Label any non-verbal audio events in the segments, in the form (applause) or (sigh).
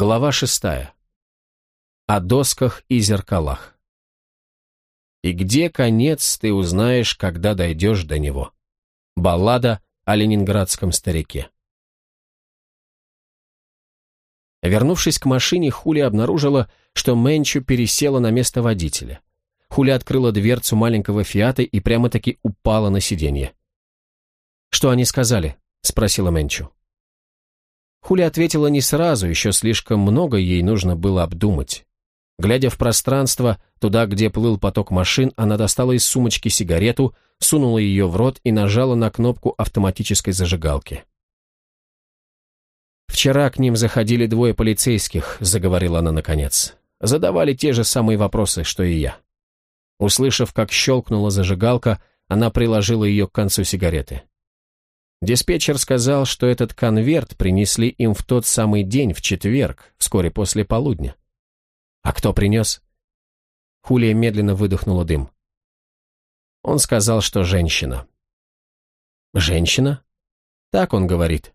Глава шестая. О досках и зеркалах. И где конец, ты узнаешь, когда дойдешь до него. Баллада о ленинградском старике. Вернувшись к машине, Хули обнаружила, что Менчу пересела на место водителя. Хули открыла дверцу маленького «Фиата» и прямо-таки упала на сиденье. «Что они сказали?» — спросила Менчу. Хули ответила не сразу, еще слишком много ей нужно было обдумать. Глядя в пространство, туда, где плыл поток машин, она достала из сумочки сигарету, сунула ее в рот и нажала на кнопку автоматической зажигалки. «Вчера к ним заходили двое полицейских», — заговорила она наконец. Задавали те же самые вопросы, что и я. Услышав, как щелкнула зажигалка, она приложила ее к концу сигареты. Диспетчер сказал, что этот конверт принесли им в тот самый день, в четверг, вскоре после полудня. А кто принес? Хулия медленно выдохнула дым. Он сказал, что женщина. Женщина? Так он говорит.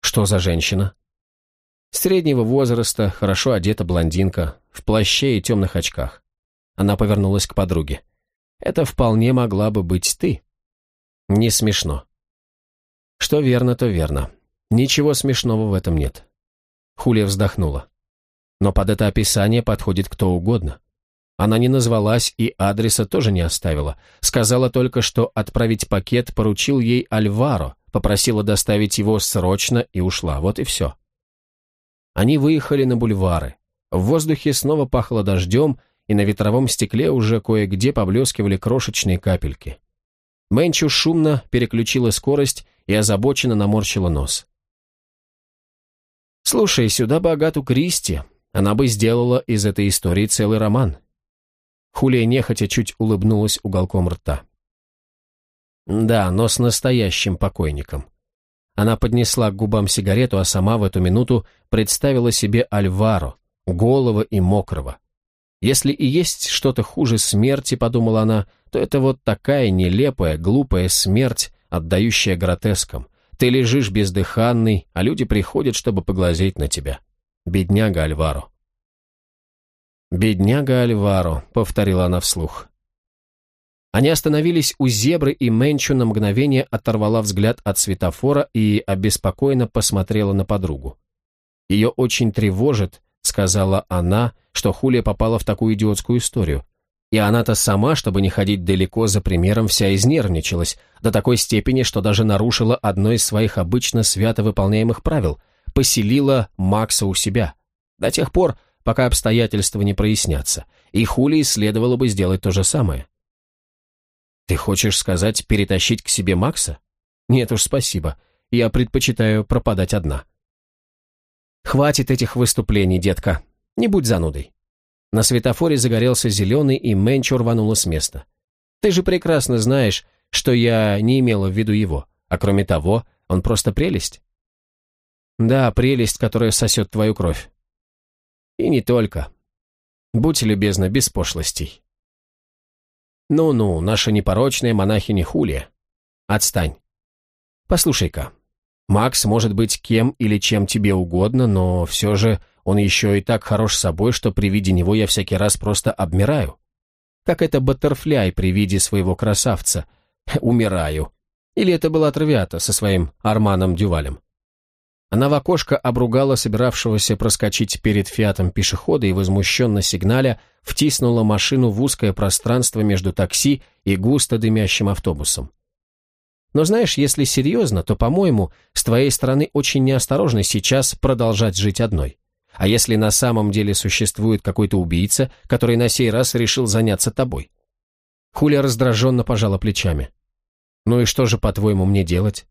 Что за женщина? Среднего возраста, хорошо одета блондинка, в плаще и темных очках. Она повернулась к подруге. Это вполне могла бы быть ты. Не смешно. Что верно, то верно. Ничего смешного в этом нет. Хулия вздохнула. Но под это описание подходит кто угодно. Она не назвалась и адреса тоже не оставила. Сказала только, что отправить пакет поручил ей Альваро, попросила доставить его срочно и ушла. Вот и все. Они выехали на бульвары. В воздухе снова пахло дождем, и на ветровом стекле уже кое-где поблескивали крошечные капельки. Мэнчу шумно переключила скорость и озабоченно наморщила нос. «Слушай, сюда бы Кристи, она бы сделала из этой истории целый роман». Хулия нехотя чуть улыбнулась уголком рта. «Да, но с настоящим покойником». Она поднесла к губам сигарету, а сама в эту минуту представила себе Альваро, голого и мокрого. Если и есть что-то хуже смерти, подумала она, то это вот такая нелепая, глупая смерть, отдающая гротескам. Ты лежишь бездыханный, а люди приходят, чтобы поглазеть на тебя. Бедняга Альваро. «Бедняга Альваро», — повторила она вслух. Они остановились у зебры, и Менчу на мгновение оторвала взгляд от светофора и обеспокоенно посмотрела на подругу. Ее очень тревожит, сказала она, что Хулия попала в такую идиотскую историю. И она-то сама, чтобы не ходить далеко за примером, вся изнервничалась, до такой степени, что даже нарушила одно из своих обычно свято выполняемых правил, поселила Макса у себя. До тех пор, пока обстоятельства не прояснятся, и Хулии следовало бы сделать то же самое. «Ты хочешь сказать, перетащить к себе Макса? Нет уж, спасибо. Я предпочитаю пропадать одна». «Хватит этих выступлений, детка. Не будь занудой». На светофоре загорелся зеленый, и Мэнчо рванула с места. «Ты же прекрасно знаешь, что я не имела в виду его, а кроме того, он просто прелесть». «Да, прелесть, которая сосет твою кровь». «И не только. Будь любезна, без пошлостей». «Ну-ну, наша непорочная монахиня Хулия. Отстань. Послушай-ка, Макс может быть кем или чем тебе угодно, но все же он еще и так хорош собой, что при виде него я всякий раз просто обмираю. Как это баттерфляй при виде своего красавца. (laughs) Умираю. Или это была Травиата со своим Арманом Дювалем. Она в окошко обругала собиравшегося проскочить перед фиатом пешехода и, возмущенно сигналя, втиснула машину в узкое пространство между такси и густо дымящим автобусом. Но знаешь, если серьезно, то, по-моему, с твоей стороны очень неосторожно сейчас продолжать жить одной. А если на самом деле существует какой-то убийца, который на сей раз решил заняться тобой? Хуля раздраженно пожала плечами. Ну и что же, по-твоему, мне делать?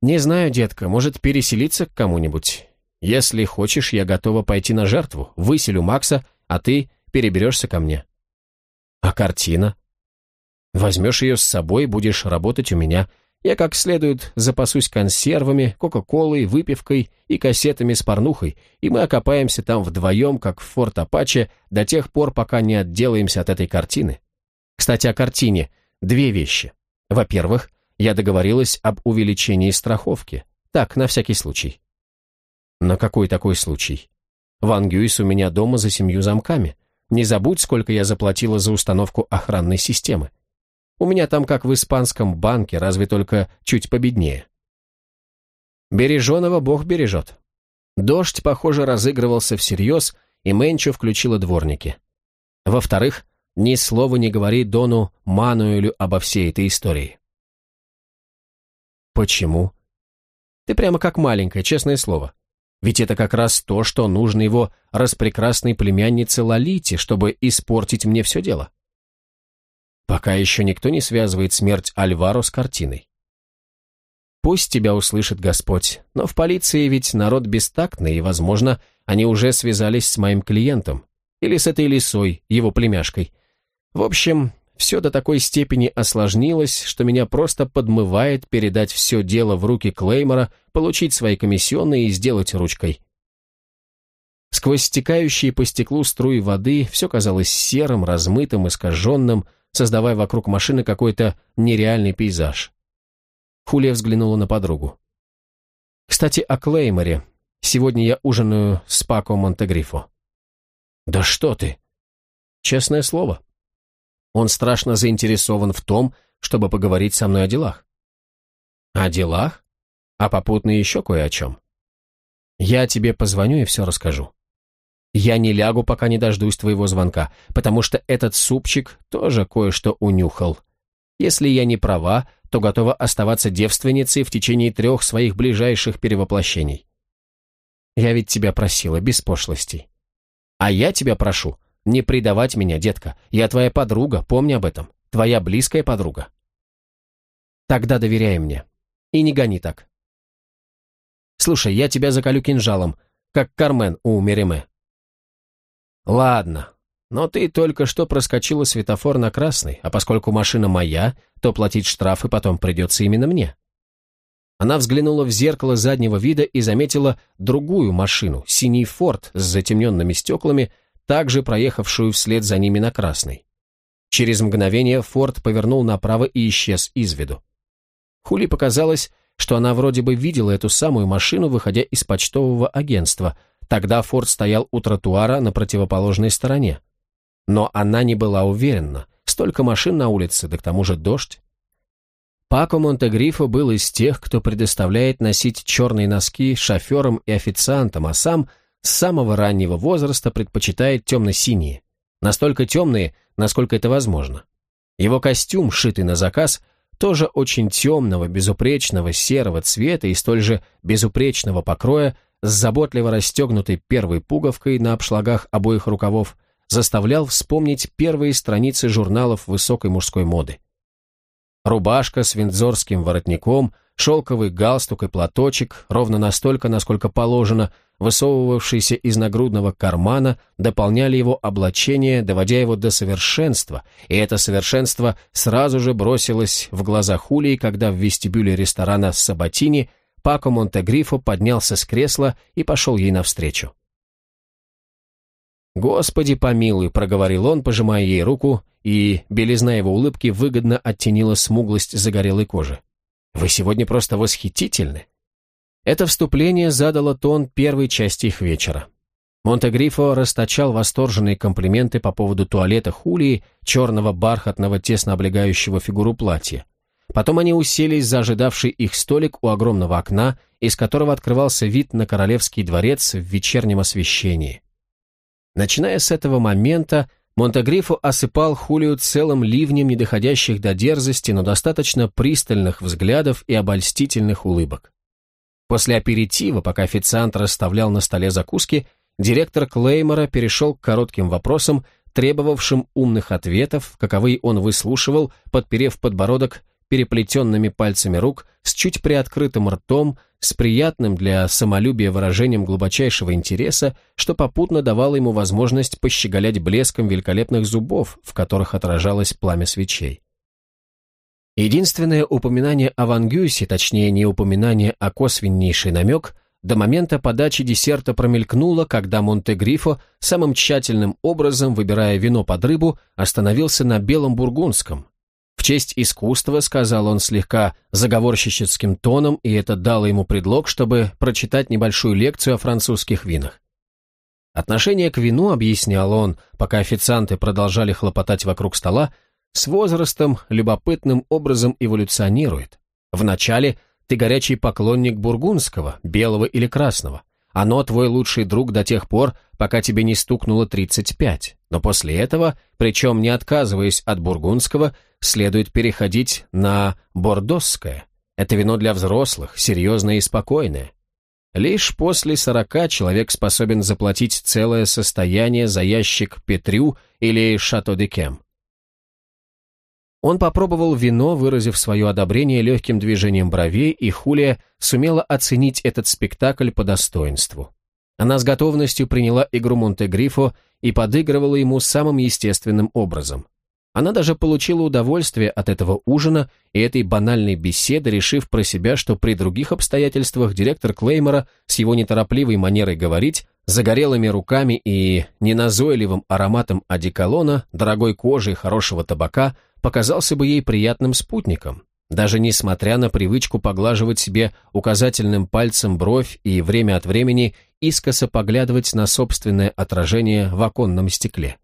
Не знаю, детка, может переселиться к кому-нибудь. Если хочешь, я готова пойти на жертву, выселю Макса, а ты переберешься ко мне. А картина? Возьмешь ее с собой, будешь работать у меня. Я как следует запасусь консервами, кока-колой, выпивкой и кассетами с порнухой, и мы окопаемся там вдвоем, как в Форт Апаче, до тех пор, пока не отделаемся от этой картины. Кстати, о картине. Две вещи. Во-первых, я договорилась об увеличении страховки. Так, на всякий случай. На какой такой случай? Ван Гюйс у меня дома за семью замками. Не забудь, сколько я заплатила за установку охранной системы. У меня там как в испанском банке, разве только чуть победнее. Береженого Бог бережет. Дождь, похоже, разыгрывался всерьез, и Менчо включила дворники. Во-вторых, ни слова не говори Дону Мануэлю обо всей этой истории. Почему? Ты прямо как маленькая, честное слово. Ведь это как раз то, что нужно его распрекрасной племяннице Лолите, чтобы испортить мне все дело. Пока еще никто не связывает смерть Альваро с картиной. Пусть тебя услышит Господь, но в полиции ведь народ бестактный, и, возможно, они уже связались с моим клиентом, или с этой лисой, его племяшкой. В общем, все до такой степени осложнилось, что меня просто подмывает передать все дело в руки Клеймора, получить свои комиссионные и сделать ручкой. Сквозь стекающие по стеклу струи воды все казалось серым, размытым, искаженным, создавая вокруг машины какой-то нереальный пейзаж. Хулия взглянула на подругу. «Кстати, о Клейморе. Сегодня я ужинаю с Пако Монтегрифо». «Да что ты!» «Честное слово. Он страшно заинтересован в том, чтобы поговорить со мной о делах». «О делах? А попутно еще кое о чем. Я тебе позвоню и все расскажу. Я не лягу, пока не дождусь твоего звонка, потому что этот супчик тоже кое-что унюхал. Если я не права, то готова оставаться девственницей в течение трех своих ближайших перевоплощений. Я ведь тебя просила, без пошлостей. А я тебя прошу, не предавать меня, детка. Я твоя подруга, помни об этом. Твоя близкая подруга. Тогда доверяй мне. И не гони так. Слушай, я тебя заколю кинжалом, как Кармен у Мериме. Ладно, но ты только что проскочила светофор на красный, а поскольку машина моя, то платить штрафы потом придется именно мне. Она взглянула в зеркало заднего вида и заметила другую машину, синий форт с затемненными стеклами, также проехавшую вслед за ними на красный. Через мгновение форт повернул направо и исчез из виду. Хули показалось, что она вроде бы видела эту самую машину, выходя из почтового агентства. Тогда форт стоял у тротуара на противоположной стороне. Но она не была уверена. Столько машин на улице, да к тому же дождь. Пако Монтегрифо был из тех, кто предоставляет носить черные носки шоферам и официантам, а сам с самого раннего возраста предпочитает темно-синие. Настолько темные, насколько это возможно. Его костюм, шитый на заказ, тоже очень темного, безупречного серого цвета и столь же безупречного покроя, с заботливо расстегнутой первой пуговкой на обшлагах обоих рукавов, заставлял вспомнить первые страницы журналов высокой мужской моды. Рубашка с виндзорским воротником, шелковый галстук и платочек, ровно настолько, насколько положено, высовывавшиеся из нагрудного кармана, дополняли его облачение, доводя его до совершенства, и это совершенство сразу же бросилось в глаза Хулии, когда в вестибюле ресторана «Сабатини» Пако Монтегрифо поднялся с кресла и пошел ей навстречу. «Господи помилуй», — проговорил он, пожимая ей руку, и белизна его улыбки выгодно оттенила смуглость загорелой кожи. «Вы сегодня просто восхитительны». Это вступление задало тон первой части их вечера. Монтегрифо расточал восторженные комплименты по поводу туалета Хулии, черного бархатного тесно облегающего фигуру платья. Потом они уселись за ожидавший их столик у огромного окна, из которого открывался вид на королевский дворец в вечернем освещении. Начиная с этого момента, Монтегрифо осыпал Хулию целым ливнем недоходящих до дерзости, но достаточно пристальных взглядов и обольстительных улыбок. После аперитива, пока официант расставлял на столе закуски, директор Клеймора перешел к коротким вопросам, требовавшим умных ответов, каковые он выслушивал, подперев подбородок переплетенными пальцами рук, с чуть приоткрытым ртом, с приятным для самолюбия выражением глубочайшего интереса, что попутно давало ему возможность пощеголять блеском великолепных зубов, в которых отражалось пламя свечей. Единственное упоминание о Вангюсе, точнее не упоминание, а косвеннейший намек, до момента подачи десерта промелькнуло, когда Монте-Грифо, самым тщательным образом, выбирая вино под рыбу, остановился на белом бургундском, В честь искусства, сказал он слегка заговорщическим тоном, и это дало ему предлог, чтобы прочитать небольшую лекцию о французских винах. Отношение к вину, объяснял он, пока официанты продолжали хлопотать вокруг стола, с возрастом любопытным образом эволюционирует. Вначале ты горячий поклонник бургундского, белого или красного. Оно твой лучший друг до тех пор, пока тебе не стукнуло 35. Но после этого, причем не отказываясь от бургундского, следует переходить на бордосское. Это вино для взрослых, серьезное и спокойное. Лишь после сорока человек способен заплатить целое состояние за ящик Петрю или Шато де Кем. Он попробовал вино, выразив свое одобрение легким движением бровей, и Хулия сумела оценить этот спектакль по достоинству. Она с готовностью приняла игру Монте-Грифо и подыгрывала ему самым естественным образом. Она даже получила удовольствие от этого ужина и этой банальной беседы, решив про себя, что при других обстоятельствах директор Клеймора с его неторопливой манерой говорить, загорелыми руками и неназойливым ароматом одеколона, дорогой кожи и хорошего табака – показался бы ей приятным спутником, даже несмотря на привычку поглаживать себе указательным пальцем бровь и время от времени искоса поглядывать на собственное отражение в оконном стекле.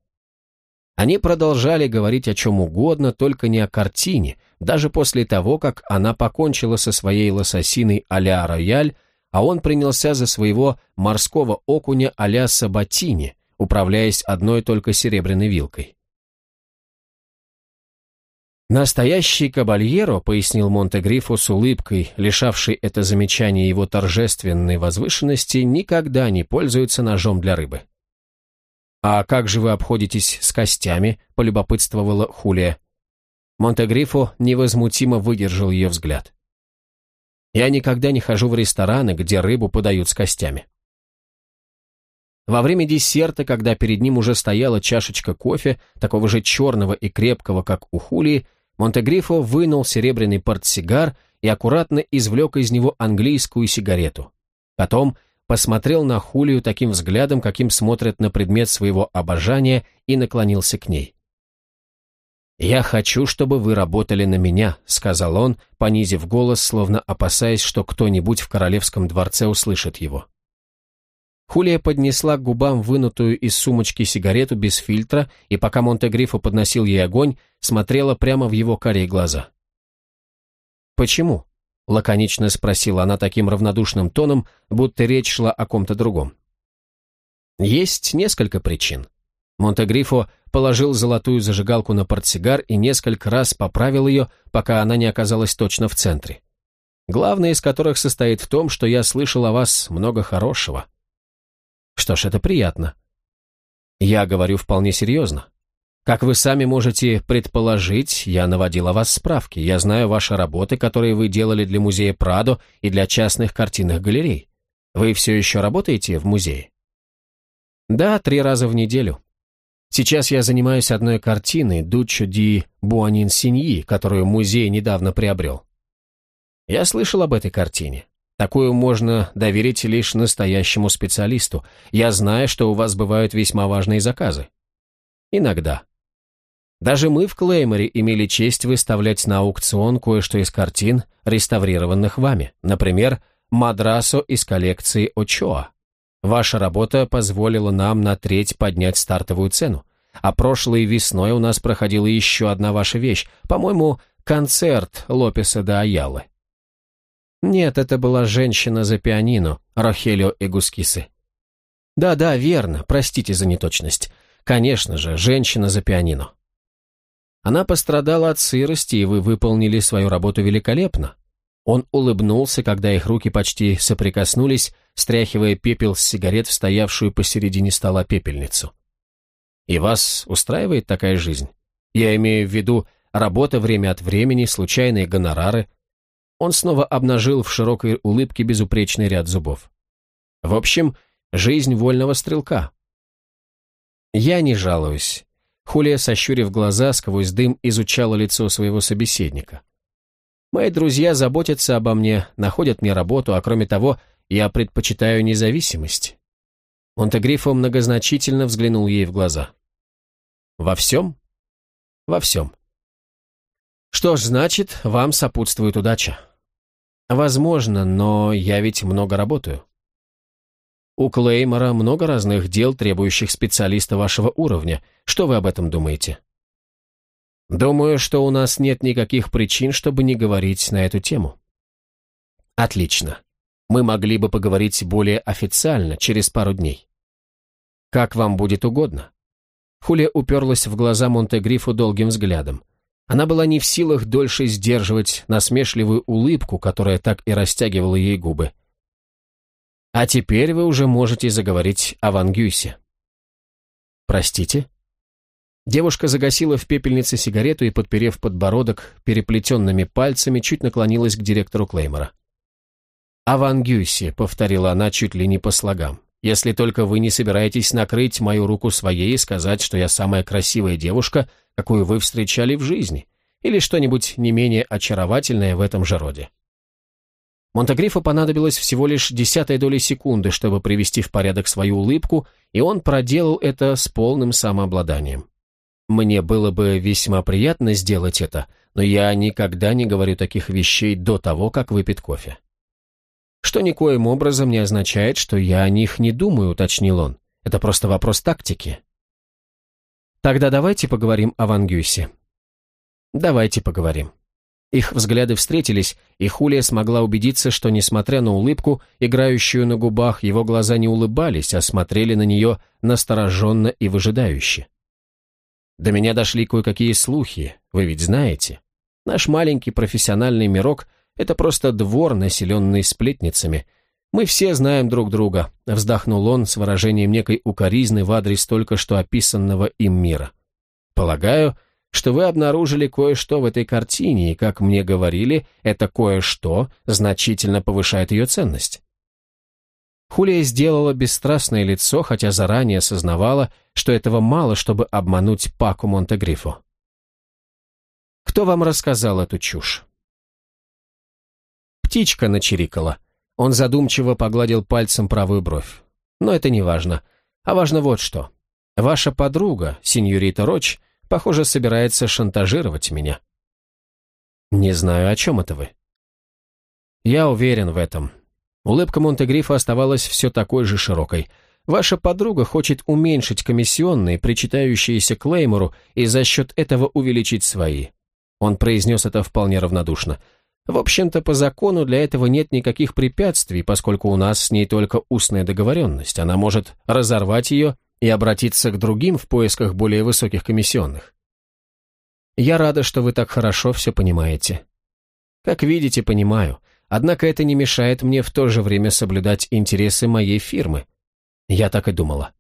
Они продолжали говорить о чем угодно, только не о картине, даже после того, как она покончила со своей лососиной а-ля рояль, а он принялся за своего морского окуня а-ля сабатини, управляясь одной только серебряной вилкой. «Настоящий кабальеро», — пояснил Монте-Грифо с улыбкой, лишавший это замечание его торжественной возвышенности, никогда не пользуется ножом для рыбы. «А как же вы обходитесь с костями?» — полюбопытствовала Хулия. Монте-Грифо невозмутимо выдержал ее взгляд. «Я никогда не хожу в рестораны, где рыбу подают с костями». Во время десерта, когда перед ним уже стояла чашечка кофе, такого же черного и крепкого, как у Хулии, Монтегрифо вынул серебряный портсигар и аккуратно извлек из него английскую сигарету. Потом посмотрел на Хулию таким взглядом, каким смотрят на предмет своего обожания, и наклонился к ней. «Я хочу, чтобы вы работали на меня», — сказал он, понизив голос, словно опасаясь, что кто-нибудь в королевском дворце услышит его. Хулия поднесла к губам вынутую из сумочки сигарету без фильтра, и пока Монте-Грифо подносил ей огонь, смотрела прямо в его карие глаза. «Почему?» — лаконично спросила она таким равнодушным тоном, будто речь шла о ком-то другом. «Есть несколько причин». Монте-Грифо положил золотую зажигалку на портсигар и несколько раз поправил ее, пока она не оказалась точно в центре. Главное из которых состоит в том, что я слышал о вас много хорошего. Что ж, это приятно. Я говорю вполне серьезно. Как вы сами можете предположить, я наводил о вас справки. Я знаю ваши работы, которые вы делали для музея Прадо и для частных картинных галерей. Вы все еще работаете в музее? Да, три раза в неделю. Сейчас я занимаюсь одной картиной «Дуччо ди Буанин Синьи», которую музей недавно приобрел. Я слышал об этой картине. Такую можно доверить лишь настоящему специалисту. Я знаю, что у вас бывают весьма важные заказы. Иногда. Даже мы в Клейморе имели честь выставлять на аукцион кое-что из картин, реставрированных вами. Например, Мадрасо из коллекции Очоа. Ваша работа позволила нам на треть поднять стартовую цену. А прошлой весной у нас проходила еще одна ваша вещь, по-моему, концерт Лопеса де Аялы. Нет, это была женщина за пианино, Рохелио Эгускисы. Да-да, верно, простите за неточность. Конечно же, женщина за пианино. Она пострадала от сырости, и вы выполнили свою работу великолепно. Он улыбнулся, когда их руки почти соприкоснулись, стряхивая пепел с сигарет в стоявшую посередине стола пепельницу. И вас устраивает такая жизнь? Я имею в виду работа время от времени, случайные гонорары, он снова обнажил в широкой улыбке безупречный ряд зубов. В общем, жизнь вольного стрелка. Я не жалуюсь. Хулия, сощурив глаза, сквозь дым изучала лицо своего собеседника. Мои друзья заботятся обо мне, находят мне работу, а кроме того, я предпочитаю независимость. Монтегрифо многозначительно взглянул ей в глаза. «Во всем?» «Во всем. Что ж, значит, вам сопутствует удача. Возможно, но я ведь много работаю. У Клеймора много разных дел, требующих специалиста вашего уровня. Что вы об этом думаете? Думаю, что у нас нет никаких причин, чтобы не говорить на эту тему. Отлично. Мы могли бы поговорить более официально, через пару дней. Как вам будет угодно. Хулия уперлась в глаза Монтегрифу долгим взглядом. Она была не в силах дольше сдерживать насмешливую улыбку, которая так и растягивала ей губы. «А теперь вы уже можете заговорить о Ван Гюйсе». «Простите?» Девушка загасила в пепельнице сигарету и, подперев подбородок переплетенными пальцами, чуть наклонилась к директору Клеймора. «О Ван Гюйсе», — повторила она чуть ли не по слогам. Если только вы не собираетесь накрыть мою руку своей и сказать, что я самая красивая девушка, какую вы встречали в жизни, или что-нибудь не менее очаровательное в этом же роде. Монтегрифу понадобилось всего лишь десятой доли секунды, чтобы привести в порядок свою улыбку, и он проделал это с полным самообладанием. Мне было бы весьма приятно сделать это, но я никогда не говорю таких вещей до того, как выпит кофе. Что никоим образом не означает, что я о них не думаю, уточнил он. Это просто вопрос тактики. Тогда давайте поговорим о Ван. Давайте поговорим. Их взгляды встретились, и Хулия смогла убедиться, что, несмотря на улыбку, играющую на губах, его глаза не улыбались, а смотрели на нее настороженно и выжидающе. До меня дошли кое-какие слухи, вы ведь знаете. Наш маленький профессиональный мирок это просто двор, населенный сплетницами. Мы все знаем друг друга», — вздохнул он с выражением некой укоризны в адрес только что описанного им мира. «Полагаю, что вы обнаружили кое-что в этой картине, и, как мне говорили, это кое-что значительно повышает ее ценность». Хулия сделала бесстрастное лицо, хотя заранее осознавала, что этого мало, чтобы обмануть Паку Монтегрифо. «Кто вам рассказал эту чушь?» Птичка начирикала. Он задумчиво погладил пальцем правую бровь. Но это не важно. А важно вот что. Ваша подруга, сеньорита Роч, похоже, собирается шантажировать меня. Не знаю, о чем это вы. Я уверен в этом. Улыбка Монтегрифа оставалась все такой же широкой. Ваша подруга хочет уменьшить комиссионные, причитающиеся Клеймору, и за счет этого увеличить свои. Он произнес это вполне равнодушно. В общем-то, по закону для этого нет никаких препятствий, поскольку у нас с ней только устная договоренность. Она может разорвать ее и обратиться к другим в поисках более высоких комиссионных. Я рада, что вы так хорошо все понимаете. Как видите, понимаю. Однако это не мешает мне в то же время соблюдать интересы моей фирмы. Я так и думала.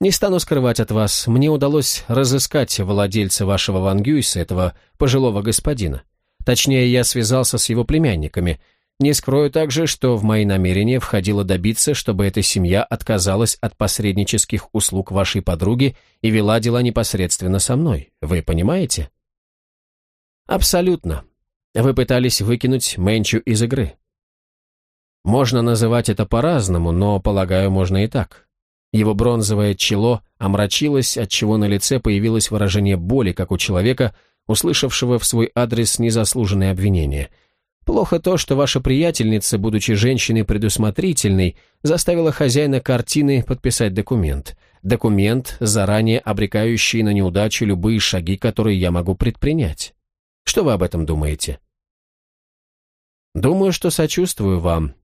Не стану скрывать от вас, мне удалось разыскать владельца вашего Вангюйса, этого пожилого господина. Точнее, я связался с его племянниками. Не скрою также, что в мои намерения входило добиться, чтобы эта семья отказалась от посреднических услуг вашей подруги и вела дела непосредственно со мной. Вы понимаете? Абсолютно. Вы пытались выкинуть Мэнчу из игры. Можно называть это по-разному, но, полагаю, можно и так. Его бронзовое чело омрачилось, отчего на лице появилось выражение боли, как у человека, услышавшего в свой адрес незаслуженные обвинения. Плохо то, что ваша приятельница, будучи женщиной предусмотрительной, заставила хозяина картины подписать документ. Документ, заранее обрекающий на неудачу любые шаги, которые я могу предпринять. Что вы об этом думаете? Думаю, что сочувствую вам.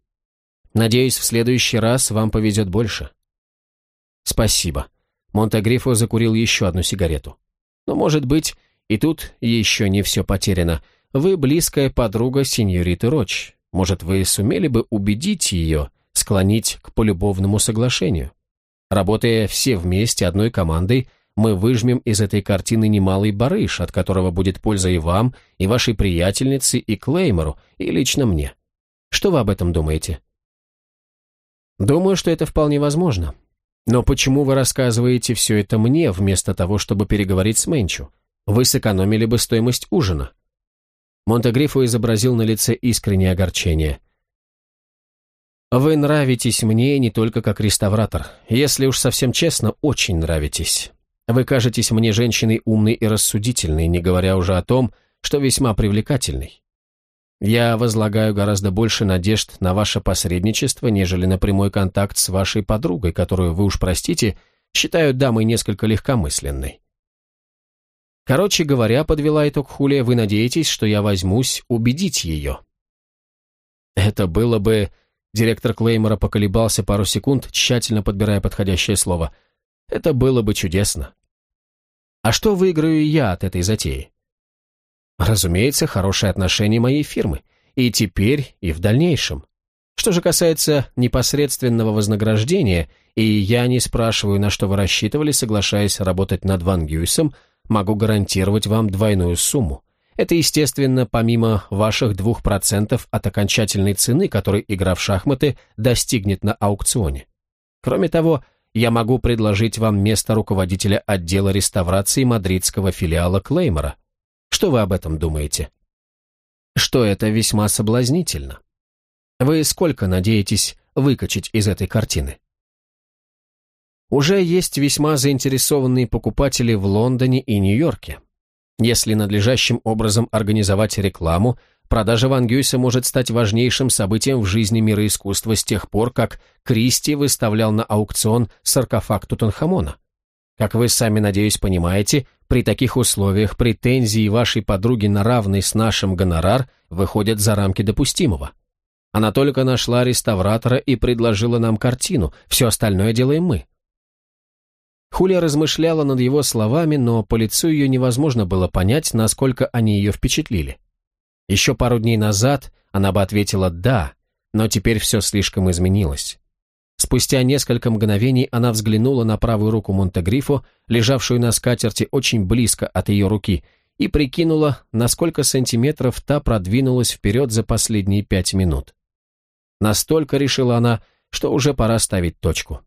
Надеюсь, в следующий раз вам повезет больше. Спасибо. Монтегрифо закурил еще одну сигарету. Но, может быть, и тут еще не все потеряно. Вы близкая подруга сеньориты Роч. Может, вы сумели бы убедить ее, склонить к полюбовному соглашению? Работая все вместе одной командой, мы выжмем из этой картины немалый барыш, от которого будет польза и вам, и вашей приятельнице, и Клеймору, и лично мне. Что вы об этом думаете? Думаю, что это вполне возможно. Но почему вы рассказываете все это мне, вместо того, чтобы переговорить с Мэнчу? Вы сэкономили бы стоимость ужина». Монтегрифо изобразил на лице искреннее огорчение. «Вы нравитесь мне не только как реставратор. Если уж совсем честно, очень нравитесь. Вы кажетесь мне женщиной умной и рассудительной, не говоря уже о том, что весьма привлекательный. Я возлагаю гораздо больше надежд на ваше посредничество, нежели на прямой контакт с вашей подругой, которую, вы уж простите, считаю дамой несколько легкомысленной. Короче говоря, подвела итог Хулия, вы надеетесь, что я возьмусь убедить ее. Это было бы... Директор Клеймора поколебался пару секунд, тщательно подбирая подходящее слово. Это было бы чудесно. А что выиграю я от этой затеи? Разумеется, хорошее отношение моей фирмы. И теперь, и в дальнейшем. Что же касается непосредственного вознаграждения, и я не спрашиваю, на что вы рассчитывали, соглашаясь работать над Ван Гюйсом, могу гарантировать вам двойную сумму. Это, естественно, помимо ваших 2% от окончательной цены, которой игра в шахматы достигнет на аукционе. Кроме того, я могу предложить вам место руководителя отдела реставрации мадридского филиала Клеймора. Что вы об этом думаете? Что это весьма соблазнительно. Вы сколько надеетесь выкачать из этой картины? Уже есть весьма заинтересованные покупатели в Лондоне и Нью-Йорке. Если надлежащим образом организовать рекламу, продажа Ван Гюйса может стать важнейшим событием в жизни мира искусства с тех пор, как Кристи выставлял на аукцион саркофаг Тутанхамона. Как вы сами, надеюсь, понимаете, при таких условиях претензии вашей подруги на равный с нашим гонорар выходят за рамки допустимого. Она только нашла реставратора и предложила нам картину, все остальное делаем мы. Хулия размышляла над его словами, но по лицу ее невозможно было понять, насколько они ее впечатлили. Еще пару дней назад она бы ответила «да», но теперь все слишком изменилось. Спустя несколько мгновений она взглянула на правую руку Монтегрифо, лежавшую на скатерти очень близко от ее руки, и прикинула, на сколько сантиметров та продвинулась вперед за последние пять минут. Настолько решила она, что уже пора ставить точку.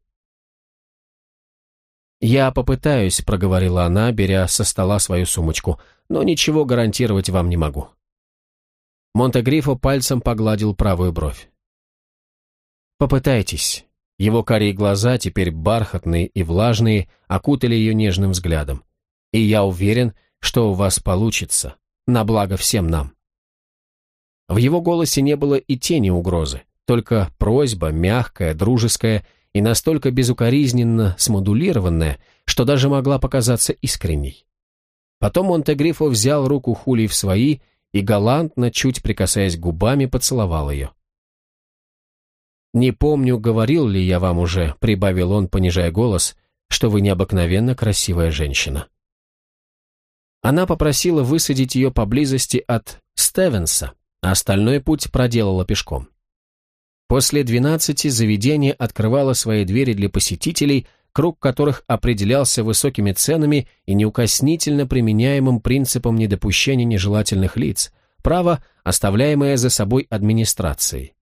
«Я попытаюсь», — проговорила она, беря со стола свою сумочку, «но ничего гарантировать вам не могу». Монтегрифо пальцем погладил правую бровь. «Попытайтесь». Его карие глаза, теперь бархатные и влажные, окутали ее нежным взглядом. «И я уверен, что у вас получится, на благо всем нам». В его голосе не было и тени угрозы, только просьба, мягкая, дружеская и настолько безукоризненно смодулированная, что даже могла показаться искренней. Потом Монтегрифо взял руку Хули в свои и галантно, чуть прикасаясь губами, поцеловал ее. «Не помню, говорил ли я вам уже», — прибавил он, понижая голос, «что вы необыкновенно красивая женщина». Она попросила высадить ее поблизости от Стевенса, а остальной путь проделала пешком. После двенадцати заведение открывало свои двери для посетителей, круг которых определялся высокими ценами и неукоснительно применяемым принципом недопущения нежелательных лиц, право, оставляемое за собой администрацией.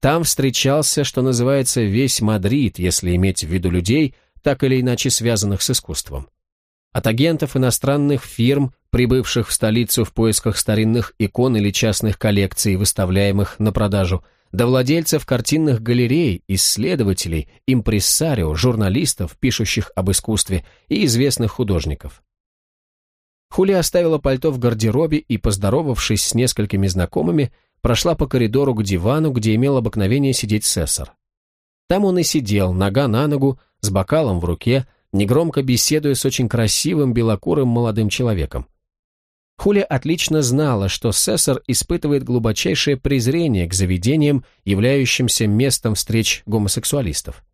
Там встречался, что называется, весь Мадрид, если иметь в виду людей, так или иначе связанных с искусством. От агентов иностранных фирм, прибывших в столицу в поисках старинных икон или частных коллекций, выставляемых на продажу, до владельцев картинных галерей, исследователей, импрессарио, журналистов, пишущих об искусстве, и известных художников. Хули оставила пальто в гардеробе и, поздоровавшись с несколькими знакомыми, прошла по коридору к дивану, где имел обыкновение сидеть сессор. Там он и сидел, нога на ногу, с бокалом в руке, негромко беседуя с очень красивым белокурым молодым человеком. Хуля отлично знала, что Сессор испытывает глубочайшее презрение к заведениям, являющимся местом встреч гомосексуалистов.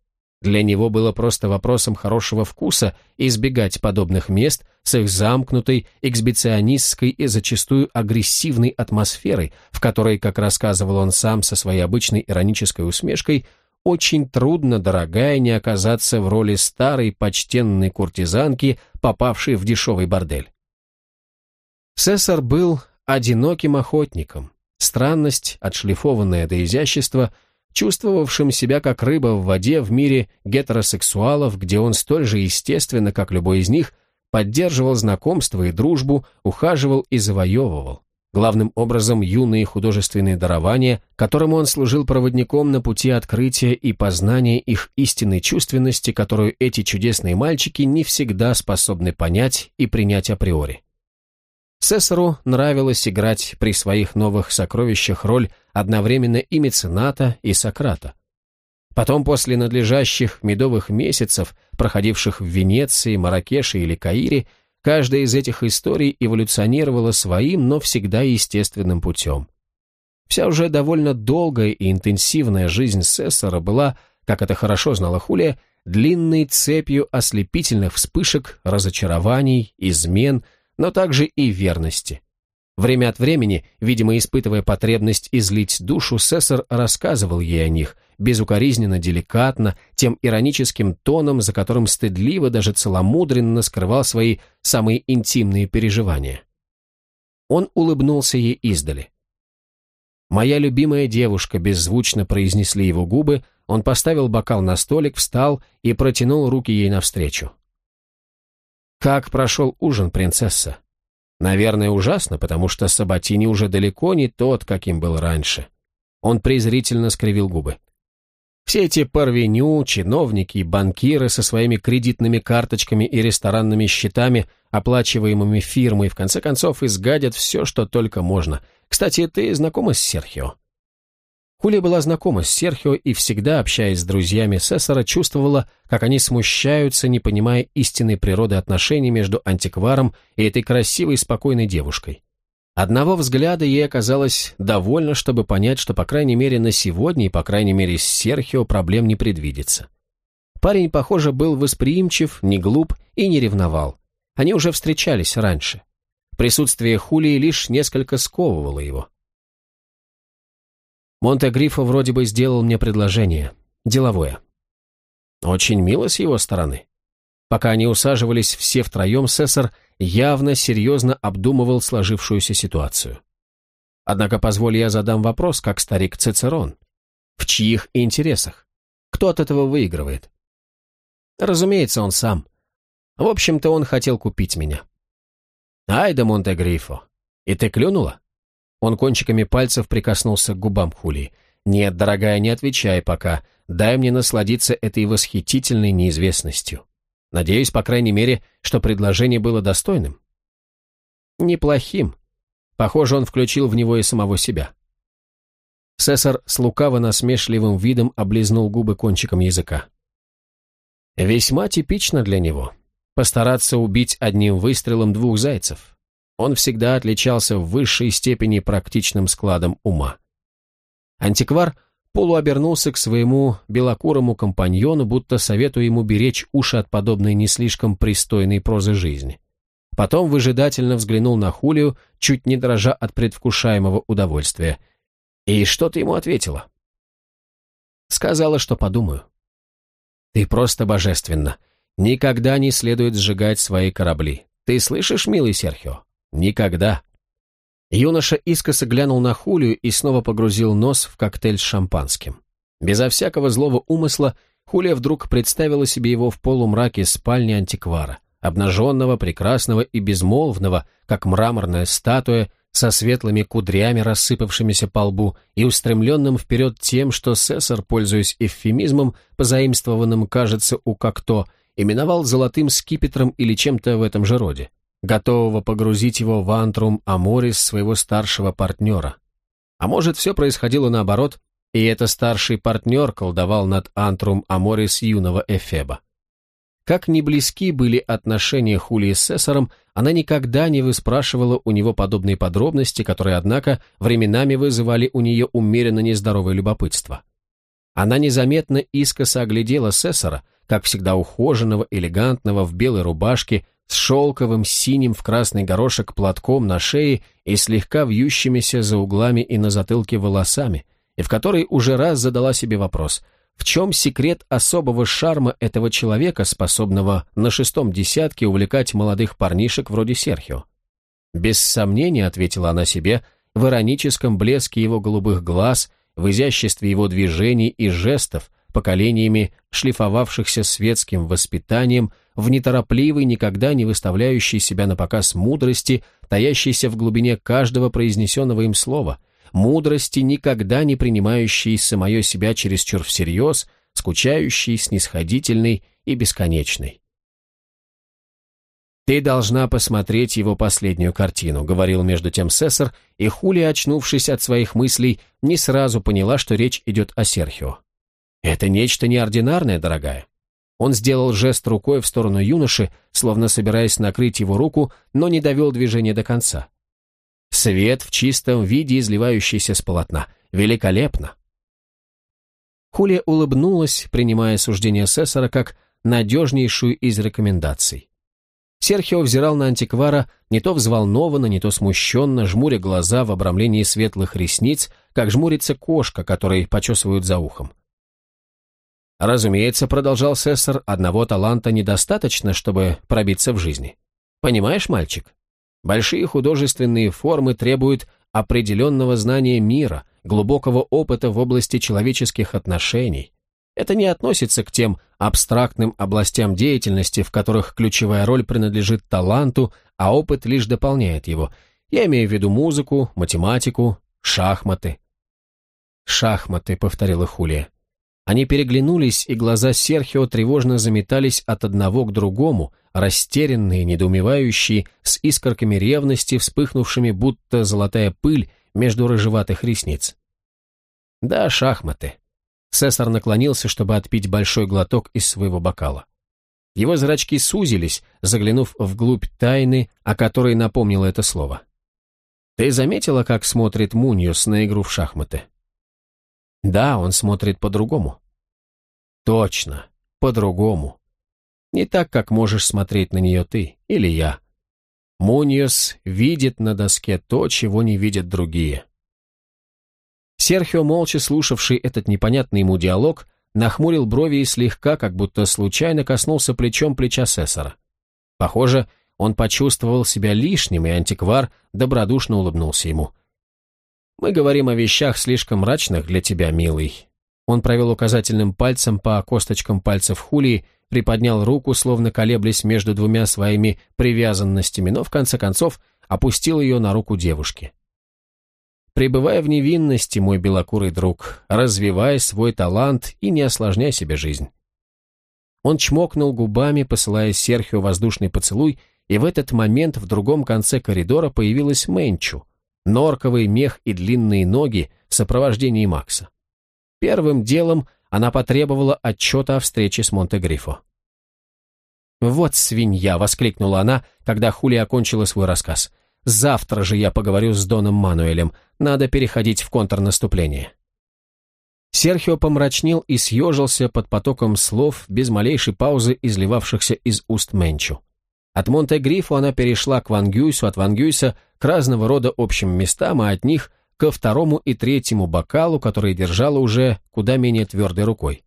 Для него было просто вопросом хорошего вкуса избегать подобных мест с их замкнутой, эксбиционистской и зачастую агрессивной атмосферой, в которой, как рассказывал он сам со своей обычной иронической усмешкой, очень трудно, дорогая, не оказаться в роли старой почтенной куртизанки, попавшей в дешевый бордель. Сесар был одиноким охотником, странность, отшлифованная до изящества, чувствовавшим себя как рыба в воде в мире гетеросексуалов, где он столь же естественно, как любой из них, поддерживал знакомство и дружбу, ухаживал и завоевывал. Главным образом юные художественные дарования, которому он служил проводником на пути открытия и познания их истинной чувственности, которую эти чудесные мальчики не всегда способны понять и принять априори. Сесару нравилось играть при своих новых сокровищах роль одновременно и мецената, и Сократа. Потом, после надлежащих медовых месяцев, проходивших в Венеции, Маракеше или Каире, каждая из этих историй эволюционировала своим, но всегда естественным путем. Вся уже довольно долгая и интенсивная жизнь Сессора была, как это хорошо знала Хулия, длинной цепью ослепительных вспышек, разочарований, измен, но также и верности. Время от времени, видимо, испытывая потребность излить душу, Сессор рассказывал ей о них, безукоризненно деликатно, тем ироническим тоном, за которым стыдливо, даже целомудренно скрывал свои самые интимные переживания. Он улыбнулся ей издали. «Моя любимая девушка», — беззвучно произнесли его губы, он поставил бокал на столик, встал и протянул руки ей навстречу. «Как прошел ужин, принцесса?» «Наверное, ужасно, потому что Сабатини уже далеко не тот, каким был раньше». Он презрительно скривил губы. Все эти парвеню, чиновники и банкиры со своими кредитными карточками и ресторанными счетами, оплачиваемыми фирмой, в конце концов изгадят все, что только можно. Кстати, ты знакома с Серхио? Хули была знакома с Серхио и всегда, общаясь с друзьями Сесара, чувствовала, как они смущаются, не понимая истинной природы отношений между антикваром и этой красивой, спокойной девушкой. Одного взгляда ей оказалось довольно, чтобы понять, что, по крайней мере, на сегодня и, по крайней мере, с Серхио проблем не предвидится. Парень, похоже, был восприимчив, не глуп и не ревновал. Они уже встречались раньше. Присутствие Хулии лишь несколько сковывало его. Монте-Грифо вроде бы сделал мне предложение. Деловое. Очень мило с его стороны. Пока они усаживались все втроем, Сессор явно серьезно обдумывал сложившуюся ситуацию. Однако позволь я задам вопрос, как старик Цицерон. В чьих интересах? Кто от этого выигрывает? Разумеется, он сам. В общем-то, он хотел купить меня. Ай да Монте-Грифо. И ты клюнула? Он кончиками пальцев прикоснулся к губам Хулии. «Нет, дорогая, не отвечай пока. Дай мне насладиться этой восхитительной неизвестностью». Надеюсь, по крайней мере, что предложение было достойным. Неплохим. Похоже, он включил в него и самого себя. Сесар с лукаво-насмешливым видом облизнул губы кончиком языка. Весьма типично для него. Постараться убить одним выстрелом двух зайцев. Он всегда отличался в высшей степени практичным складом ума. Антиквар – полуобернулся к своему белокурому компаньону, будто советуя ему беречь уши от подобной не слишком пристойной прозы жизни. Потом выжидательно взглянул на Хулию, чуть не дрожа от предвкушаемого удовольствия. И что ты ему ответила? Сказала, что подумаю. Ты просто божественна. Никогда не следует сжигать свои корабли. Ты слышишь, милый Серхио? Никогда. Юноша искоса глянул на Хулию и снова погрузил нос в коктейль с шампанским. Безо всякого злого умысла Хулия вдруг представила себе его в полумраке спальни антиквара, обнаженного, прекрасного и безмолвного, как мраморная статуя, со светлыми кудрями, рассыпавшимися по лбу, и устремленным вперед тем, что Сесар, пользуясь эвфемизмом, позаимствованным, кажется, у Кокто, именовал золотым скипетром или чем-то в этом же роде готового погрузить его в антрум аморис своего старшего партнера. А может, все происходило наоборот, и это старший партнер колдовал над антрум аморис юного Эфеба. Как ни близки были отношения Хулии с Сесаром, она никогда не выспрашивала у него подобные подробности, которые, однако, временами вызывали у нее умеренно нездоровое любопытство. Она незаметно искоса оглядела Сесара, как всегда ухоженного, элегантного, в белой рубашке, с шелковым синим в красный горошек платком на шее и слегка вьющимися за углами и на затылке волосами, и в которой уже раз задала себе вопрос, в чем секрет особого шарма этого человека, способного на шестом десятке увлекать молодых парнишек вроде Серхио? Без сомнения, ответила она себе, в ироническом блеске его голубых глаз, в изяществе его движений и жестов, поколениями шлифовавшихся светским воспитанием, в неторопливой, никогда не выставляющей себя на показ мудрости, таящейся в глубине каждого произнесенного им слова, мудрости, никогда не принимающей самое себя чересчур всерьез, скучающей, снисходительной и бесконечной. «Ты должна посмотреть его последнюю картину», — говорил между тем Сесар, и Хули, очнувшись от своих мыслей, не сразу поняла, что речь идет о Серхио. «Это нечто неординарное, дорогая». Он сделал жест рукой в сторону юноши, словно собираясь накрыть его руку, но не довел движение до конца. Свет в чистом виде, изливающийся с полотна. Великолепно. Хулия улыбнулась, принимая суждение Сесара как надежнейшую из рекомендаций. Серхио взирал на антиквара не то взволнованно, не то смущенно, жмуря глаза в обрамлении светлых ресниц, как жмурится кошка, которой почесывают за ухом. Разумеется, продолжал Сессор, одного таланта недостаточно, чтобы пробиться в жизни. Понимаешь, мальчик? Большие художественные формы требуют определенного знания мира, глубокого опыта в области человеческих отношений, это не относится к тем абстрактным областям деятельности, в которых ключевая роль принадлежит таланту, а опыт лишь дополняет его. Я имею в виду музыку, математику, шахматы. «Шахматы», — повторила Хулия. Они переглянулись, и глаза Серхио тревожно заметались от одного к другому, растерянные, недоумевающие, с искорками ревности, вспыхнувшими, будто золотая пыль между рыжеватых ресниц. «Да, шахматы. Сесар наклонился, чтобы отпить большой глоток из своего бокала. Его зрачки сузились, заглянув вглубь тайны, о которой напомнило это слово. «Ты заметила, как смотрит Муньос на игру в шахматы?» «Да, он смотрит по-другому». «Точно, по-другому. Не так, как можешь смотреть на нее ты или я. Муньос видит на доске то, чего не видят другие». Серхио, молча слушавший этот непонятный ему диалог, нахмурил брови и слегка, как будто случайно коснулся плечом плеча Сесара. Похоже, он почувствовал себя лишним, и антиквар добродушно улыбнулся ему. «Мы говорим о вещах слишком мрачных для тебя, милый». Он провел указательным пальцем по косточкам пальцев Хулии, приподнял руку, словно колеблясь между двумя своими привязанностями, но в конце концов опустил ее на руку девушки. Пребывай в невинности, мой белокурый друг, развивай свой талант и не осложняй себе жизнь. Он чмокнул губами, посылая Серхио воздушный поцелуй, и в этот момент в другом конце коридора появилась Менчу, норковый мех и длинные ноги в сопровождении Макса. Первым делом она потребовала отчета о встрече с Монте-Грифо. «Вот свинья!» — воскликнула она, когда Хули окончила свой рассказ. Завтра же я поговорю с Доном Мануэлем. Надо переходить в контрнаступление». Серхио помрачнел и съежился под потоком слов, без малейшей паузы изливавшихся из уст Менчу. От Монте-Грифу она перешла к Вангюйсу, от Вангюйса к разного рода общим местам, а от них ко второму и третьему бокалу, который держала уже куда менее твердой рукой.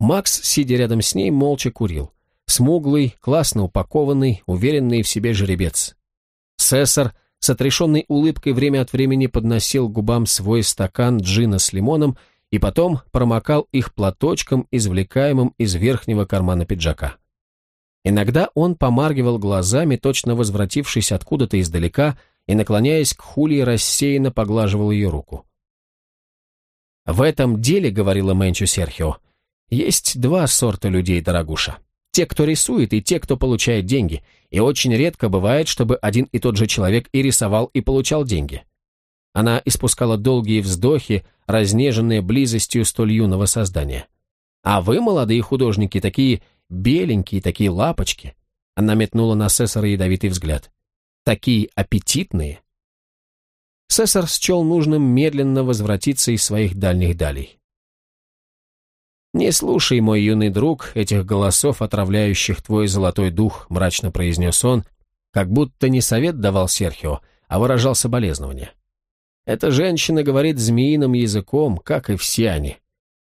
Макс, сидя рядом с ней, молча курил. Смуглый, классно упакованный, уверенный в себе жеребец. Сесар с отрешенной улыбкой время от времени подносил губам свой стакан джина с лимоном и потом промокал их платочком, извлекаемым из верхнего кармана пиджака. Иногда он помаргивал глазами, точно возвратившись откуда-то издалека, и, наклоняясь к Хулии, рассеянно поглаживал ее руку. «В этом деле, — говорила Мэнчу Серхио, — есть два сорта людей, дорогуша. Те, кто рисует, и те, кто получает деньги. И очень редко бывает, чтобы один и тот же человек и рисовал, и получал деньги. Она испускала долгие вздохи, разнеженные близостью столь юного создания. А вы, молодые художники, такие беленькие, такие лапочки. Она метнула на Сесара ядовитый взгляд. Такие аппетитные. Сесар счел нужным медленно возвратиться из своих дальних далей. «Не слушай, мой юный друг, этих голосов, отравляющих твой золотой дух», мрачно произнес он, как будто не совет давал Серхио, а выражал соболезнования. «Эта женщина говорит змеиным языком, как и все они».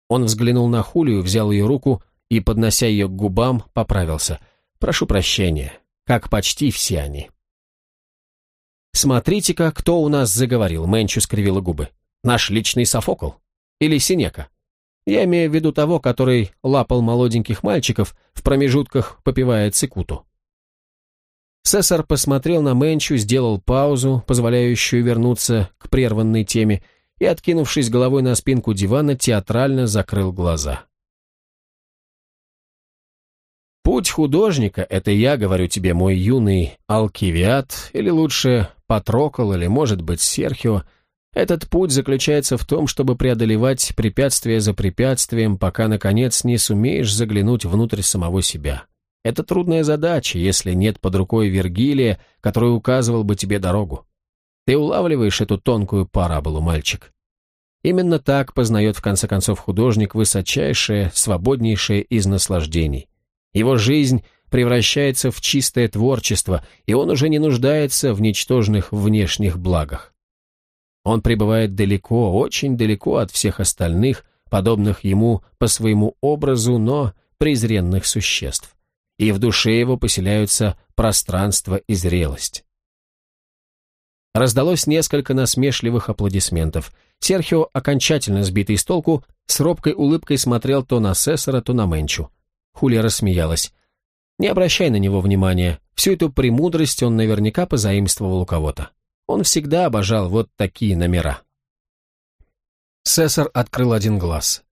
Он взглянул на Хулию, взял ее руку и, поднося ее к губам, поправился. «Прошу прощения, как почти все они». «Смотрите-ка, кто у нас заговорил», — Мэнчу скривила губы. «Наш личный Софокл? Или Синека?» Я имею в виду того, который лапал молоденьких мальчиков, в промежутках попивая цикуту. Сесар посмотрел на Мэнчу, сделал паузу, позволяющую вернуться к прерванной теме, и, откинувшись головой на спинку дивана, театрально закрыл глаза. Путь художника — это я, говорю тебе, мой юный Алкивиат, или лучше Патрокол, или, может быть, Серхио. Этот путь заключается в том, чтобы преодолевать препятствие за препятствием, пока, наконец, не сумеешь заглянуть внутрь самого себя. Это трудная задача, если нет под рукой Вергилия, который указывал бы тебе дорогу. Ты улавливаешь эту тонкую параболу, мальчик? Именно так познает в конце концов художник высочайшее, свободнейшее из наслаждений. Его жизнь превращается в чистое творчество, и он уже не нуждается в ничтожных внешних благах. Он пребывает далеко, очень далеко от всех остальных, подобных ему по своему образу, но презренных существ. И в душе его поселяются пространство и зрелость. Раздалось несколько насмешливых аплодисментов. Серхио, окончательно сбитый с толку, с робкой улыбкой смотрел то на Сесара, то на Менчу. Хулия рассмеялась. «Не обращай на него внимания. Всю эту премудрость он наверняка позаимствовал у кого-то. Он всегда обожал вот такие номера». Сесар открыл один глаз.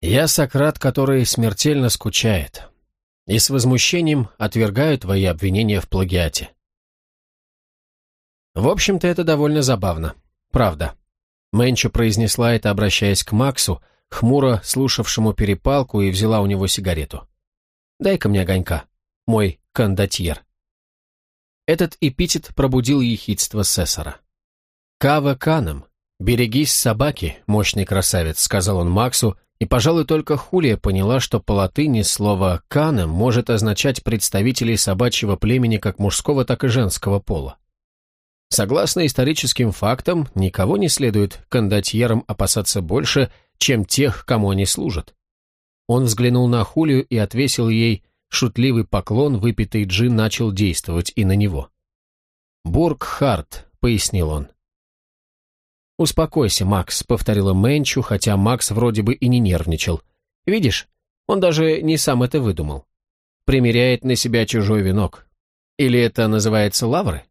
«Я Сократ, который смертельно скучает, и с возмущением отвергаю твои обвинения в плагиате. В общем-то, это довольно забавно. Правда. Мэнчо произнесла это, обращаясь к Максу, хмуро слушавшему перепалку, и взяла у него сигарету. «Дай-ка мне огонька, мой кондотьер». Этот эпитет пробудил ехидство Сесара. «Кава каном, берегись собаки, мощный красавец», — сказал он Максу, и, пожалуй, только Хулия поняла, что по латыни слово «канем» может означать представителей собачьего племени как мужского, так и женского пола. Согласно историческим фактам, никого не следует кондотьерам опасаться больше, чем тех, кому они служат. Он взглянул на Хулию и отвесил ей шутливый поклон, выпитый джин начал действовать и на него. «Бургхарт», — пояснил он. «Успокойся, Макс», — повторила Мэнчу, хотя Макс вроде бы и не нервничал. «Видишь, он даже не сам это выдумал. Примеряет на себя чужой венок. Или это называется лавры?»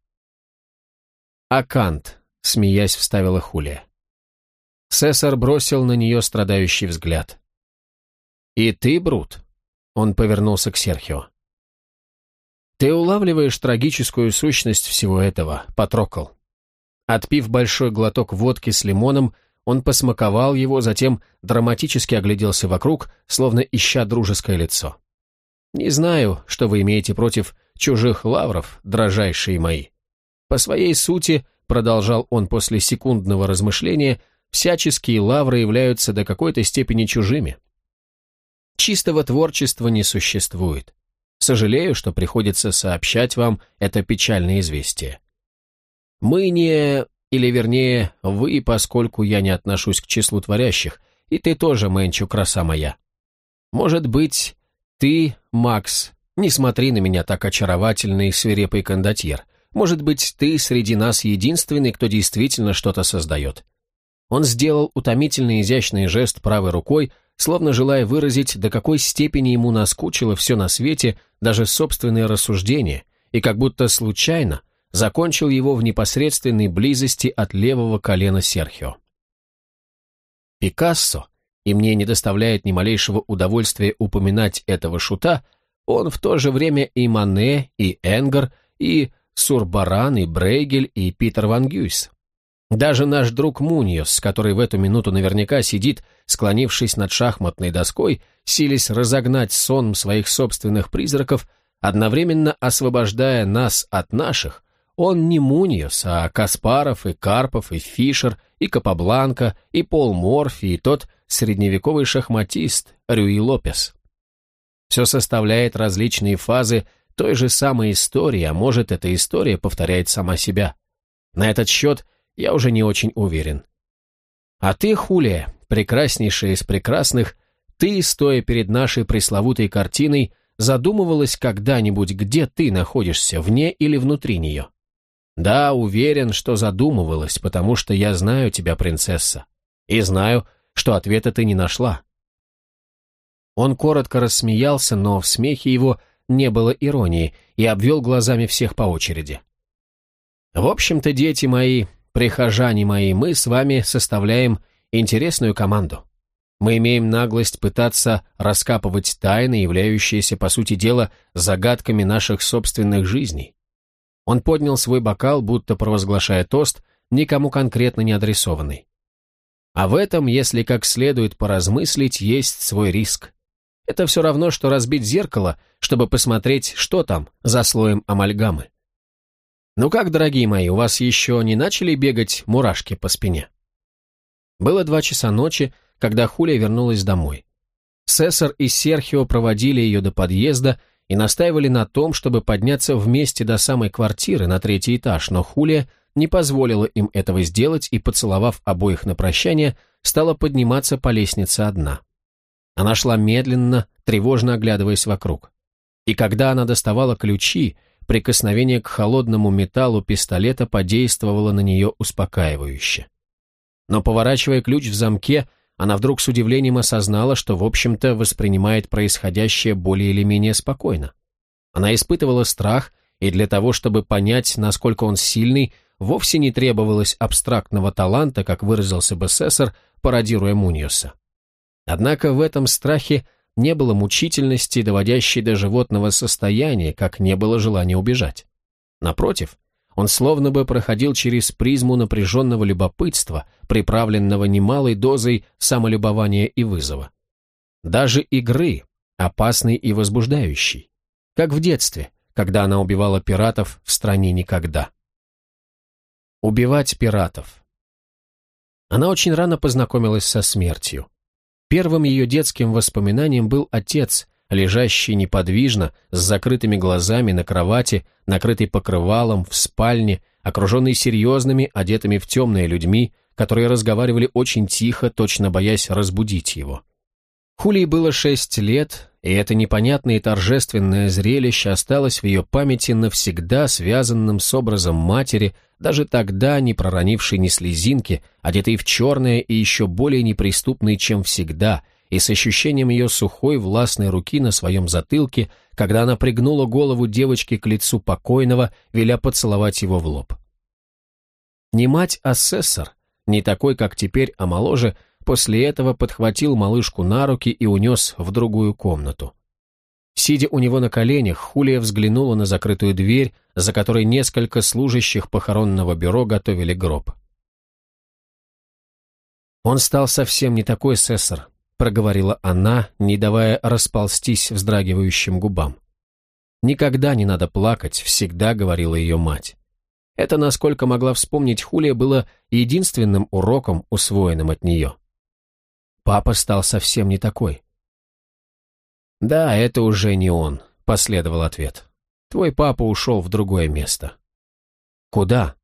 «Акант», — смеясь вставила Хулия. Сесар бросил на нее страдающий взгляд. «И ты, Брут?» — он повернулся к Серхио. «Ты улавливаешь трагическую сущность всего этого, Патрокол». Отпив большой глоток водки с лимоном, он посмаковал его, затем драматически огляделся вокруг, словно ища дружеское лицо. «Не знаю, что вы имеете против чужих лавров, дрожайшие мои. По своей сути, продолжал он после секундного размышления, всяческие лавры являются до какой-то степени чужими. Чистого творчества не существует. Сожалею, что приходится сообщать вам это печальное известие. Мы не... или вернее, вы, поскольку я не отношусь к числу творящих, и ты тоже, Мэнчу, краса моя. Может быть, ты, Макс, не смотри на меня так очаровательный свирепый кондотьер, может быть, ты среди нас единственный, кто действительно что-то создает. Он сделал утомительный изящный жест правой рукой, словно желая выразить, до какой степени ему наскучило все на свете, даже собственные рассуждения, и как будто случайно закончил его в непосредственной близости от левого колена Серхио. Пикассо, и мне не доставляет ни малейшего удовольствия упоминать этого шута, он в то же время и Мане, и Энгар, и Сурбаран и Брейгель и Питер Ван Гюйс. Даже наш друг Муньос, который в эту минуту наверняка сидит, склонившись над шахматной доской, сились разогнать сон своих собственных призраков, одновременно освобождая нас от наших, он не Муньос, а Каспаров и Карпов и Фишер и Капабланка и Пол Морфи и тот средневековый шахматист Рюи Лопес. Все составляет различные фазы той же самой истории, а может, эта история повторяет сама себя. На этот счет я уже не очень уверен. А ты, Хулия, прекраснейшая из прекрасных, ты, стоя перед нашей пресловутой картиной, задумывалась когда-нибудь, где ты находишься, вне или внутри нее? Да, уверен, что задумывалась, потому что я знаю тебя, принцесса, и знаю, что ответа ты не нашла. Он коротко рассмеялся, но в смехе его не было иронии, и обвел глазами всех по очереди. «В общем-то, дети мои, прихожане мои, мы с вами составляем интересную команду. Мы имеем наглость пытаться раскапывать тайны, являющиеся, по сути дела, загадками наших собственных жизней. Он поднял свой бокал, будто провозглашая тост, никому конкретно не адресованный. А в этом, если как следует поразмыслить, есть свой риск. Это все равно, что разбить зеркало, чтобы посмотреть, что там за слоем амальгамы. Ну как, дорогие мои, у вас еще не начали бегать мурашки по спине? Было два часа ночи, когда Хулия вернулась домой. Сесар и Серхио проводили ее до подъезда и настаивали на том, чтобы подняться вместе до самой квартиры на третий этаж, но Хулия не позволила им этого сделать и, поцеловав обоих на прощание, стала подниматься по лестнице одна. Она шла медленно, тревожно оглядываясь вокруг. И когда она доставала ключи, прикосновение к холодному металлу пистолета подействовало на нее успокаивающе. Но поворачивая ключ в замке, она вдруг с удивлением осознала, что, в общем-то, воспринимает происходящее более или менее спокойно. Она испытывала страх, и для того, чтобы понять, насколько он сильный, вовсе не требовалось абстрактного таланта, как выразился бы Сессор, пародируя Муньоса. Однако в этом страхе не было мучительности, доводящей до животного состояния, как не было желания убежать. Напротив, он словно бы проходил через призму напряженного любопытства, приправленного немалой дозой самолюбования и вызова. Даже игры, опасной и возбуждающей. Как в детстве, когда она убивала пиратов в стране никогда. Убивать пиратов. Она очень рано познакомилась со смертью. Первым ее детским воспоминанием был отец, лежащий неподвижно, с закрытыми глазами на кровати, накрытый покрывалом, в спальне, окруженный серьезными, одетыми в темные людьми, которые разговаривали очень тихо, точно боясь разбудить его. Хулии было шесть лет, и это непонятное и торжественное зрелище осталось в ее памяти навсегда связанным с образом матери, даже тогда не проронившей ни слезинки, одетой в черное и еще более неприступной, чем всегда – и с ощущением ее сухой властной руки на своем затылке, когда она пригнула голову девочки к лицу покойного, веля поцеловать его в лоб. Не мать, а сессор, не такой, как теперь, а моложе, после этого подхватил малышку на руки и унес в другую комнату. Сидя у него на коленях, Хулия взглянула на закрытую дверь, за которой несколько служащих похоронного бюро готовили гроб. Он стал совсем не такой сессор, — проговорила она, не давая расползтись вздрагивающим губам. «Никогда не надо плакать», — всегда говорила ее мать. Это, насколько могла вспомнить Хулия, было единственным уроком, усвоенным от нее. Папа стал совсем не такой. «Да, это уже не он», — последовал ответ. «Твой папа ушел в другое место». «Куда?»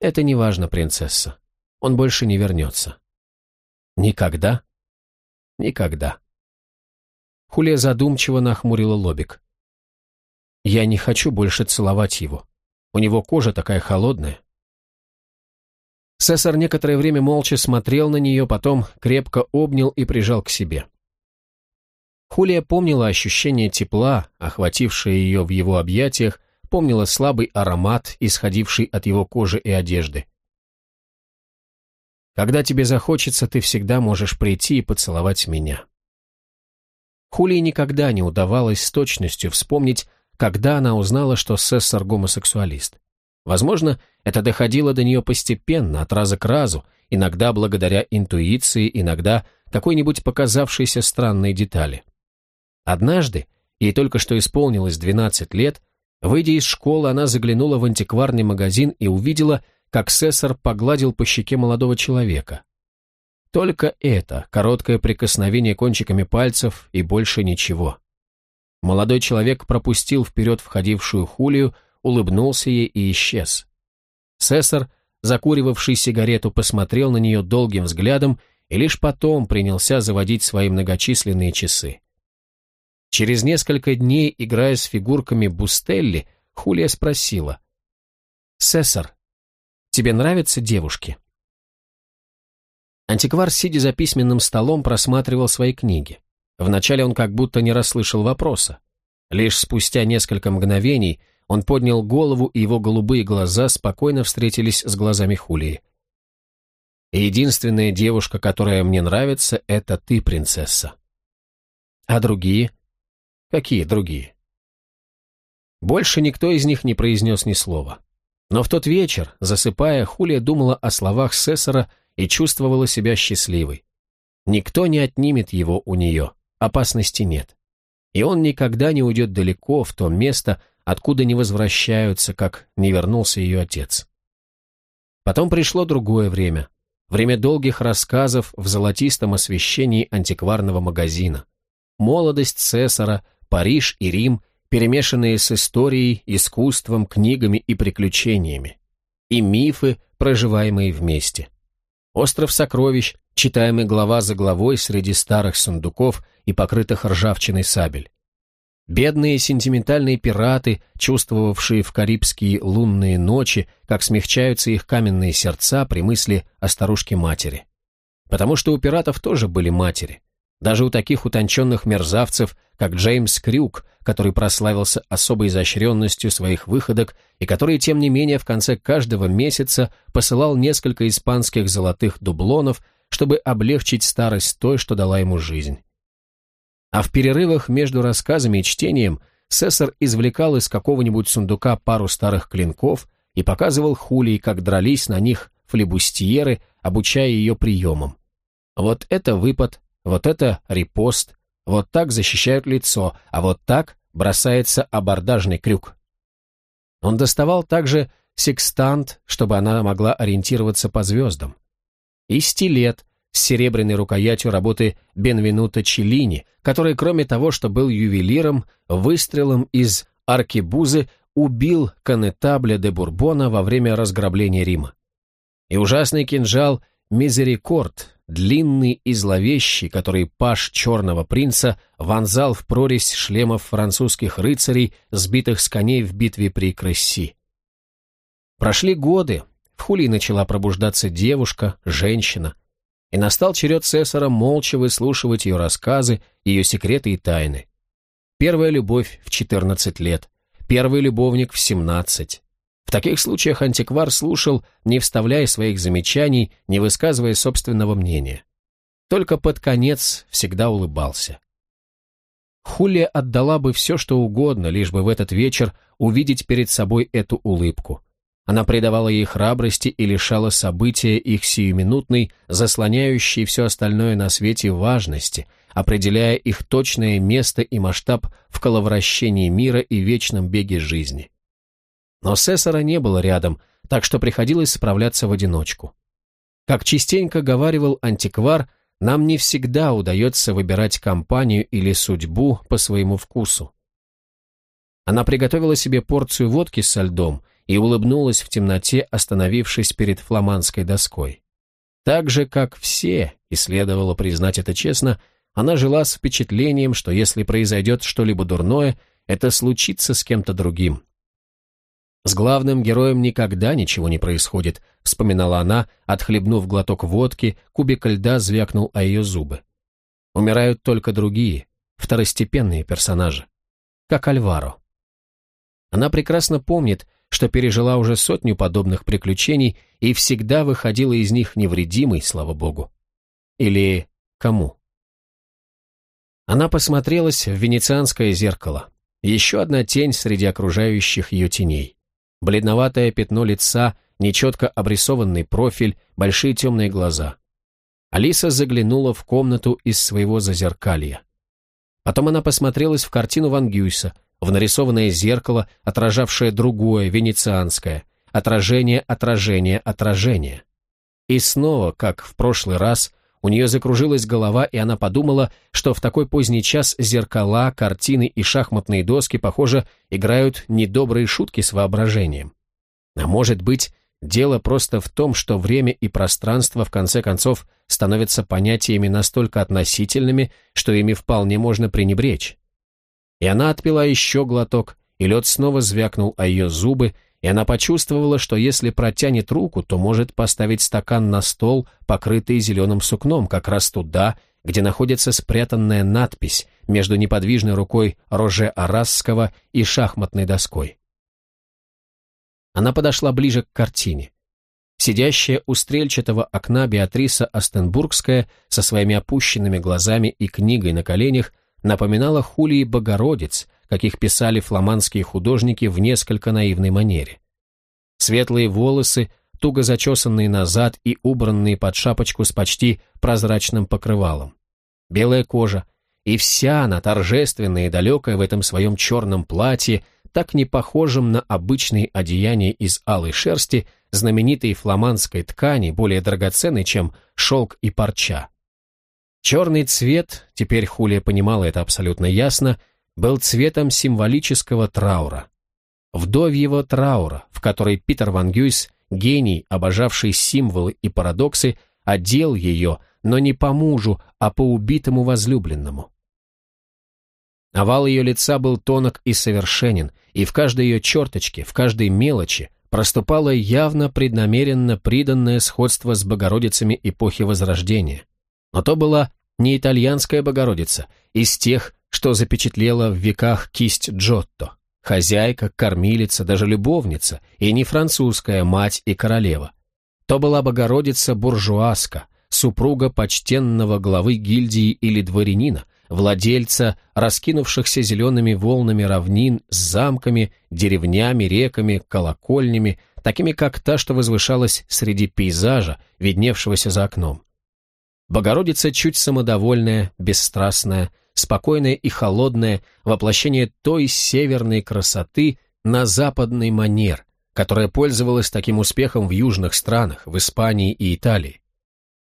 «Это не важно, принцесса. Он больше не вернется». «Никогда?» Никогда. Хулия задумчиво нахмурила лобик. Я не хочу больше целовать его. У него кожа такая холодная. Сесар некоторое время молча смотрел на нее, потом крепко обнял и прижал к себе. Хулия помнила ощущение тепла, охватившее ее в его объятиях, помнила слабый аромат, исходивший от его кожи и одежды. Когда тебе захочется, ты всегда можешь прийти и поцеловать меня. Хулии никогда не удавалось с точностью вспомнить, когда она узнала, что Сессор гомосексуалист. Возможно, это доходило до нее постепенно, от раза к разу, иногда благодаря интуиции, иногда какой-нибудь показавшейся странной детали. Однажды, ей только что исполнилось 12 лет, выйдя из школы, она заглянула в антикварный магазин и увидела как Сессор погладил по щеке молодого человека. Только это, короткое прикосновение кончиками пальцев и больше ничего. Молодой человек пропустил вперед входившую Хулию, улыбнулся ей и исчез. Сессор, закуривавший сигарету, посмотрел на нее долгим взглядом и лишь потом принялся заводить свои многочисленные часы. Через несколько дней, играя с фигурками Бустелли, Хулия спросила. «Сессор, Тебе нравятся девушки?» Антиквар, сидя за письменным столом, просматривал свои книги. Вначале он как будто не расслышал вопроса. Лишь спустя несколько мгновений он поднял голову, и его голубые глаза спокойно встретились с глазами Хулии. Единственная девушка, которая мне нравится, это ты, принцесса. А другие? Какие другие? Больше никто из них не произнес ни слова. Но в тот вечер, засыпая, Хулия думала о словах Сесара и чувствовала себя счастливой. Никто не отнимет его у нее, опасности нет. И он никогда не уйдет далеко в то место, откуда не возвращаются, как не вернулся ее отец. Потом пришло другое время, время долгих рассказов в золотистом освещении антикварного магазина. Молодость Цесара, Париж и Рим, перемешанные с историей, искусством, книгами и приключениями. И мифы, проживаемые вместе. Остров сокровищ, читаемый глава за главой среди старых сундуков и покрытых ржавчиной сабель. Бедные сентиментальные пираты, чувствовавшие в карибские лунные ночи, как смягчаются их каменные сердца при мысли о старушке-матери. Потому что у пиратов тоже были матери. Даже у таких утонченных мерзавцев, как Джеймс Крюк, который прославился особой изощренностью своих выходок и который, тем не менее, в конце каждого месяца посылал несколько испанских золотых дублонов, чтобы облегчить старость той, что дала ему жизнь. А в перерывах между рассказами и чтением Сесар извлекал из какого-нибудь сундука пару старых клинков и показывал Хулии, как дрались на них флебустьеры, обучая ее приемам. Вот это выпад, вот это репост, вот так защищают лицо, а вот так бросается абордажный крюк. Он доставал также секстант, чтобы она могла ориентироваться по звездам. И стилет, с серебряной рукоятью работы Бенвенуто Челлини, который, кроме того, что был ювелиром, выстрелом из аркебузы убил конетабля де Бурбона во время разграбления Рима. И ужасный кинжал Мизерикорд, длинный и зловещий, который паш черного принца вонзал в прорезь шлемов французских рыцарей, сбитых с коней в битве при Кресси. Прошли годы, в Хули начала пробуждаться девушка, женщина, и настал черед Цесара молча выслушивать ее рассказы, ее секреты и тайны. Первая любовь в 14 лет, первый любовник в 17. В таких случаях антиквар слушал, не вставляя своих замечаний, не высказывая собственного мнения. Только под конец всегда улыбался. Хулия отдала бы все, что угодно, лишь бы в этот вечер увидеть перед собой эту улыбку. Она придавала ей храбрости и лишала события их сиюминутной, заслоняющей все остальное на свете важности, определяя их точное место и масштаб в коловращении мира и вечном беге жизни. Но Сесара не было рядом, так что приходилось справляться в одиночку. Как частенько говаривал антиквар, нам не всегда удается выбирать компанию или судьбу по своему вкусу. Она приготовила себе порцию водки со льдом – и улыбнулась в темноте, остановившись перед фламандской доской. Так же, как все, и следовало признать это честно, она жила с впечатлением, что если произойдет что-либо дурное, это случится с кем-то другим. «С главным героем никогда ничего не происходит», — вспоминала она, отхлебнув глоток водки, кубик льда звякнул о ее зубы. «Умирают только другие, второстепенные персонажи, как Альваро». Она прекрасно помнит, что пережила уже сотню подобных приключений и всегда выходила из них невредимой, слава богу. Или кому? Она посмотрелась в венецианское зеркало. Еще одна тень среди окружающих ее теней. Бледноватое пятно лица, нечетко обрисованный профиль, большие темные глаза. Алиса заглянула в комнату из своего зазеркалья. Потом она посмотрелась в картину Ван Гюйса — в нарисованное зеркало, отражавшее другое, венецианское, отражение, отражение, отражение. И снова, как в прошлый раз, у нее закружилась голова, и она подумала, что в такой поздний час зеркала, картины и шахматные доски, похоже, играют недобрые шутки с воображением. А может быть, дело просто в том, что время и пространство, в конце концов, становятся понятиями настолько относительными, что ими вполне можно пренебречь. И она отпила еще глоток, и лед снова звякнул о ее зубы, и она почувствовала, что если протянет руку, то может поставить стакан на стол, покрытый зеленым сукном, как раз туда, где находится спрятанная надпись между неподвижной рукой Роже Арасского и шахматной доской. Она подошла ближе к картине. Сидящая у стрельчатого окна Беатриса Остенбургская со своими опущенными глазами и книгой на коленях напоминала Хулии Богородиц, каких писали фламандские художники в несколько наивной манере. Светлые волосы, туго зачесанные назад и убранные под шапочку с почти прозрачным покрывалом. Белая кожа, и вся она, торжественная и далекая в этом своем черном платье, так не похожем на обычные одеяния из алой шерсти, знаменитой фламандской ткани, более драгоценной, чем шелк и парча. Черный цвет, теперь Хулия понимала это абсолютно ясно, был цветом символического траура. Вдовьего траура, в который Питер Ван Гюйс, гений, обожавший символы и парадоксы, одел ее, но не по мужу, а по убитому возлюбленному. Овал ее лица был тонок и совершенен, и в каждой ее черточке, в каждой мелочи проступало явно преднамеренно приданное сходство с Богородицами эпохи Возрождения. Но то была не итальянская Богородица, из тех, что запечатлела в веках кисть Джотто, хозяйка, кормилица, даже любовница, и не французская мать и королева. То была Богородица-буржуазка, супруга почтенного главы гильдии или дворянина, владельца раскинувшихся зелеными волнами равнин с замками, деревнями, реками, колокольнями, такими как та, что возвышалась среди пейзажа, видневшегося за окном. Богородица чуть самодовольная, бесстрастная, спокойная и холодная, воплощение той северной красоты на западный манер, которая пользовалась таким успехом в южных странах, в Испании и Италии.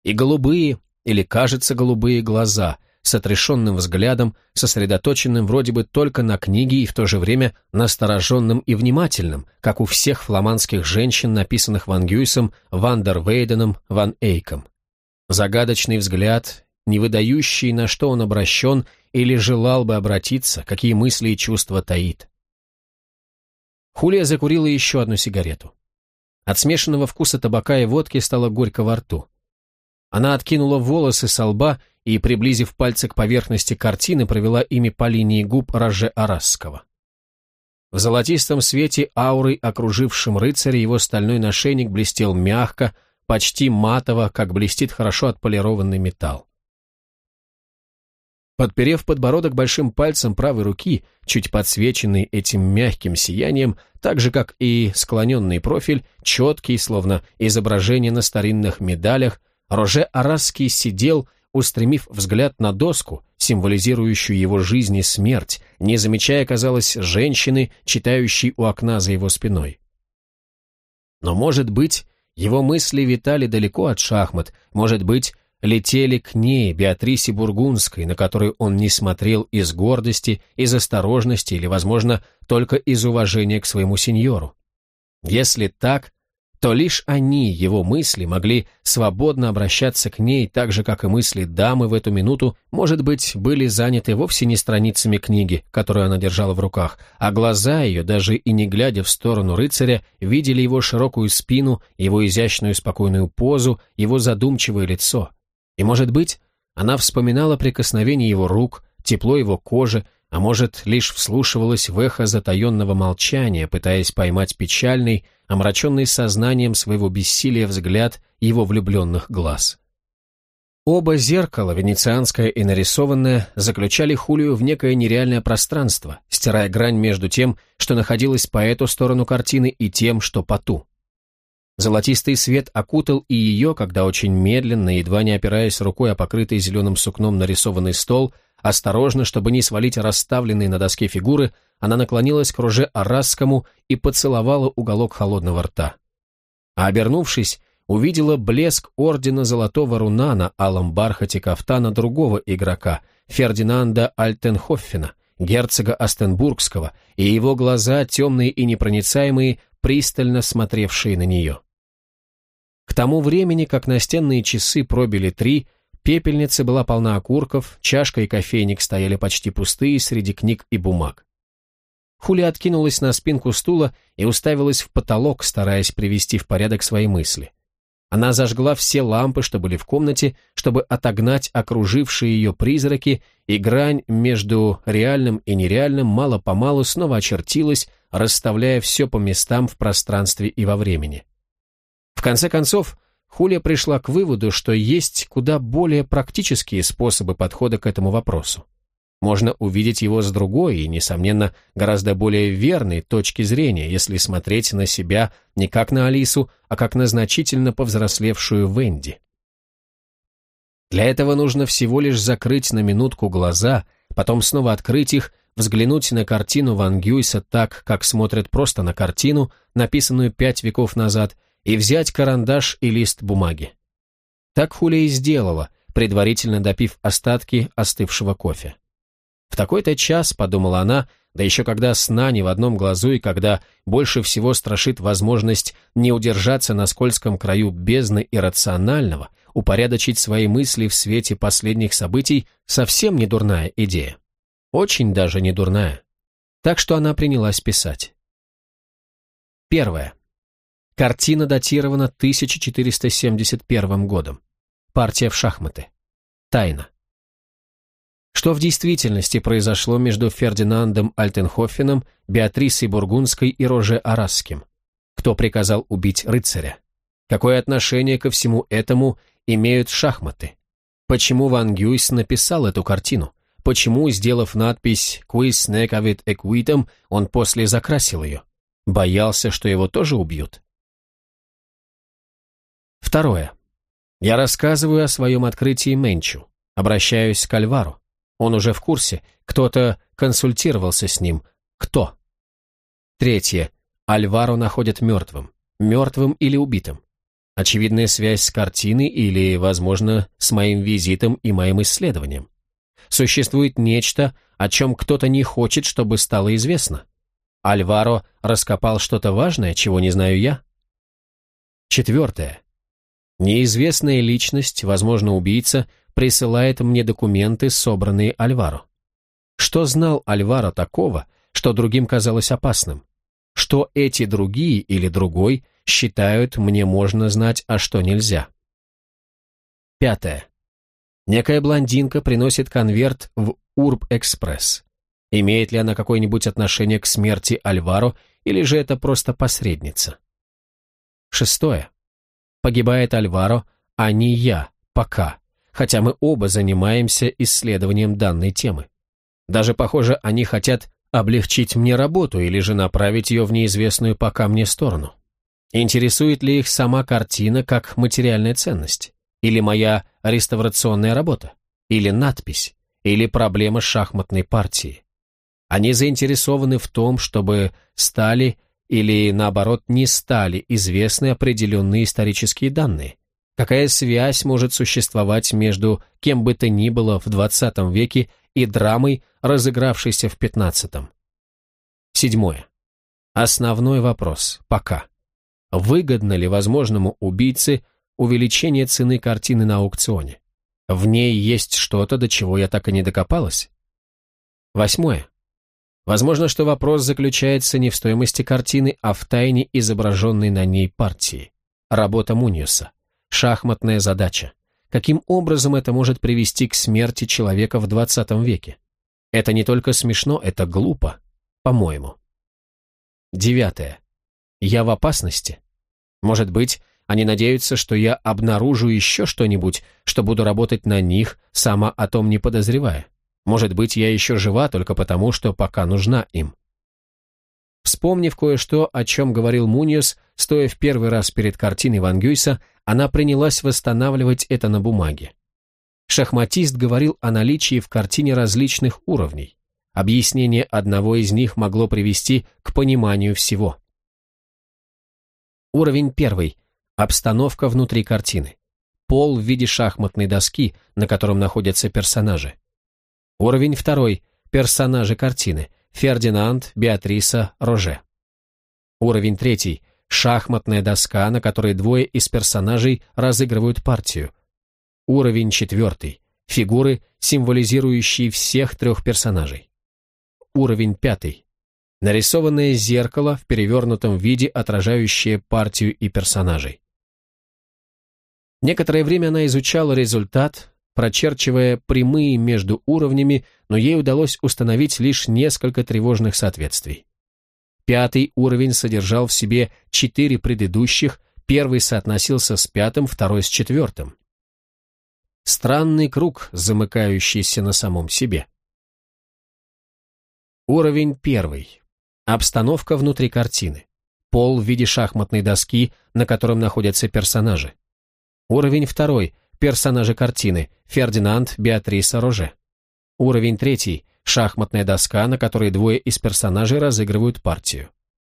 И голубые, или кажется голубые глаза – с отрешенным взглядом, сосредоточенным вроде бы только на книге и в то же время настороженным и внимательным, как у всех фламандских женщин, написанных Ван Гюйсом, Ван дер Вейденом, Ван Эйком. Загадочный взгляд, не выдающий, на что он обращен или желал бы обратиться, какие мысли и чувства таит. Хулия закурила еще одну сигарету. От смешанного вкуса табака и водки стало горько во рту. Она откинула волосы со лба и, приблизив пальцы к поверхности картины, провела ими по линии губ Роже Арасского. В золотистом свете ауры, окружившем рыцаря, его стальной нашейник блестел мягко, почти матово, как блестит хорошо отполированный металл. Подперев подбородок большим пальцем правой руки, чуть подсвеченный этим мягким сиянием, так же, как и склоненный профиль, четкий, словно изображение на старинных медалях, Роже Арасский сидел устремив взгляд на доску, символизирующую его жизнь и смерть, не замечая, казалось, женщины, читающей у окна за его спиной. Но, может быть, его мысли витали далеко от шахмат, может быть, летели к ней, Беатрисе Бургундской, на которую он не смотрел из гордости, из осторожности или, возможно, только из уважения к своему сеньору. Если так, то лишь они, его мысли, могли свободно обращаться к ней, так же, как и мысли дамы в эту минуту, может быть, были заняты вовсе не страницами книги, которую она держала в руках, а глаза ее, даже и не глядя в сторону рыцаря, видели его широкую спину, его изящную спокойную позу, его задумчивое лицо. И, может быть, она вспоминала прикосновение его рук, тепло его кожи, а может, лишь вслушивалась в эхо затаенного молчания, пытаясь поймать печальный, омраченный сознанием своего бессилия взгляд его влюбленных глаз. Оба зеркала, венецианское и нарисованное, заключали Хулию в некое нереальное пространство, стирая грань между тем, что находилось по эту сторону картины, и тем, что по ту. Золотистый свет окутал и ее, когда очень медленно, едва не опираясь рукой о покрытый зеленым сукном нарисованный стол, Осторожно, чтобы не свалить расставленные на доске фигуры, она наклонилась к Руже Арасскому и поцеловала уголок холодного рта. А обернувшись, увидела блеск ордена Золотого Руна на алом бархате кафтана другого игрока, Фердинанда Альтенхоффена, герцога Остенбургского, и его глаза, темные и непроницаемые, пристально смотревшие на нее. К тому времени, как настенные часы пробили три, Пепельница была полна окурков, чашка и кофейник стояли почти пустые среди книг и бумаг. Хуля откинулась на спинку стула и уставилась в потолок, стараясь привести в порядок свои мысли. Она зажгла все лампы, что были в комнате, чтобы отогнать окружившие ее призраки, и грань между реальным и нереальным мало-помалу снова очертилась, расставляя все по местам в пространстве и во времени. В конце концов, Хулия пришла к выводу, что есть куда более практические способы подхода к этому вопросу. Можно увидеть его с другой и, несомненно, гораздо более верной точки зрения, если смотреть на себя не как на Алису, а как на значительно повзрослевшую Венди. Для этого нужно всего лишь закрыть на минутку глаза, потом снова открыть их, взглянуть на картину Ван Гюйса так, как смотрят просто на картину, написанную пять веков назад, и взять карандаш и лист бумаги. Так Хуля и сделала, предварительно допив остатки остывшего кофе. В такой-то час, подумала она, да еще когда сна не в одном глазу и когда больше всего страшит возможность не удержаться на скользком краю бездны иррационального, упорядочить свои мысли в свете последних событий совсем не дурная идея. Очень даже не дурная. Так что она принялась писать. Первое. Картина датирована 1471 годом. Партия в шахматы. Тайна. Что в действительности произошло между Фердинандом Альтенхофеном, Беатрисой Бургундской и Роже Арасским? Кто приказал убить рыцаря? Какое отношение ко всему этому имеют шахматы? Почему Ван Гюйс написал эту картину? Почему, сделав надпись «Quis necavit equitem», он после закрасил ее? Боялся, что его тоже убьют? Второе. Я рассказываю о своем открытии Менчу. Обращаюсь к Альвару. Он уже в курсе. Кто-то консультировался с ним. Кто? Третье. Альваро находят мертвым. Мертвым или убитым. Очевидная связь с картиной или, возможно, с моим визитом и моим исследованием. Существует нечто, о чем кто-то не хочет, чтобы стало известно. Альваро раскопал что-то важное, чего не знаю я. Четвертое. Неизвестная личность, возможно, убийца, присылает мне документы, собранные Альваро. Что знал Альваро такого, что другим казалось опасным? Что эти другие или другой считают, мне можно знать, а что нельзя? Пятое. Некая блондинка приносит конверт в Урб-экспресс. Имеет ли она какое-нибудь отношение к смерти Альваро, или же это просто посредница? Шестое. Погибает Альваро, а не я, пока хотя мы оба занимаемся исследованием данной темы. Даже, похоже, они хотят облегчить мне работу или же направить ее в неизвестную пока мне сторону. Интересует ли их сама картина как материальная ценность? Или моя реставрационная работа? Или надпись? Или проблема шахматной партии? Они заинтересованы в том, чтобы стали или, наоборот, не стали известны определенные исторические данные, Какая связь может существовать между кем бы то ни было в 20 веке и драмой, разыгравшейся в 15 -м? Седьмое. Основной вопрос. Пока. Выгодно ли возможному убийце увеличение цены картины на аукционе? В ней есть что-то, до чего я так и не докопалась? Восьмое. Возможно, что вопрос заключается не в стоимости картины, а в тайне изображенной на ней партии. Работа Муньюса. Шахматная задача. Каким образом это может привести к смерти человека в 20 веке? Это не только смешно, это глупо, по-моему. Девятое. Я в опасности? Может быть, они надеются, что я обнаружу еще что-нибудь, что буду работать на них, сама о том не подозревая. Может быть, я еще жива только потому, что пока нужна им. Вспомнив кое-что, о чем говорил Муниус, стоя в первый раз перед картиной Ван Гюйса, она принялась восстанавливать это на бумаге. Шахматист говорил о наличии в картине различных уровней. Объяснение одного из них могло привести к пониманию всего. Уровень первый. Обстановка внутри картины. Пол в виде шахматной доски, на котором находятся персонажи. Уровень второй. Персонажи картины. Фердинанд, Беатриса, Роже. Уровень третий. Шахматная доска, на которой двое из персонажей разыгрывают партию. Уровень четвертый. Фигуры, символизирующие всех трех персонажей. Уровень пятый. Нарисованное зеркало в перевернутом виде, отражающее партию и персонажей. Некоторое время она изучала результат, прочерчивая прямые между уровнями, но ей удалось установить лишь несколько тревожных соответствий. Пятый уровень содержал в себе четыре предыдущих, первый соотносился с пятым, второй с четвертым. Странный круг, замыкающийся на самом себе. Уровень первый. Обстановка внутри картины. Пол в виде шахматной доски, на котором находятся персонажи. Уровень второй. Персонажи картины. Фердинанд, Беатриса, Роже. Уровень третий. Шахматная доска, на которой двое из персонажей разыгрывают партию.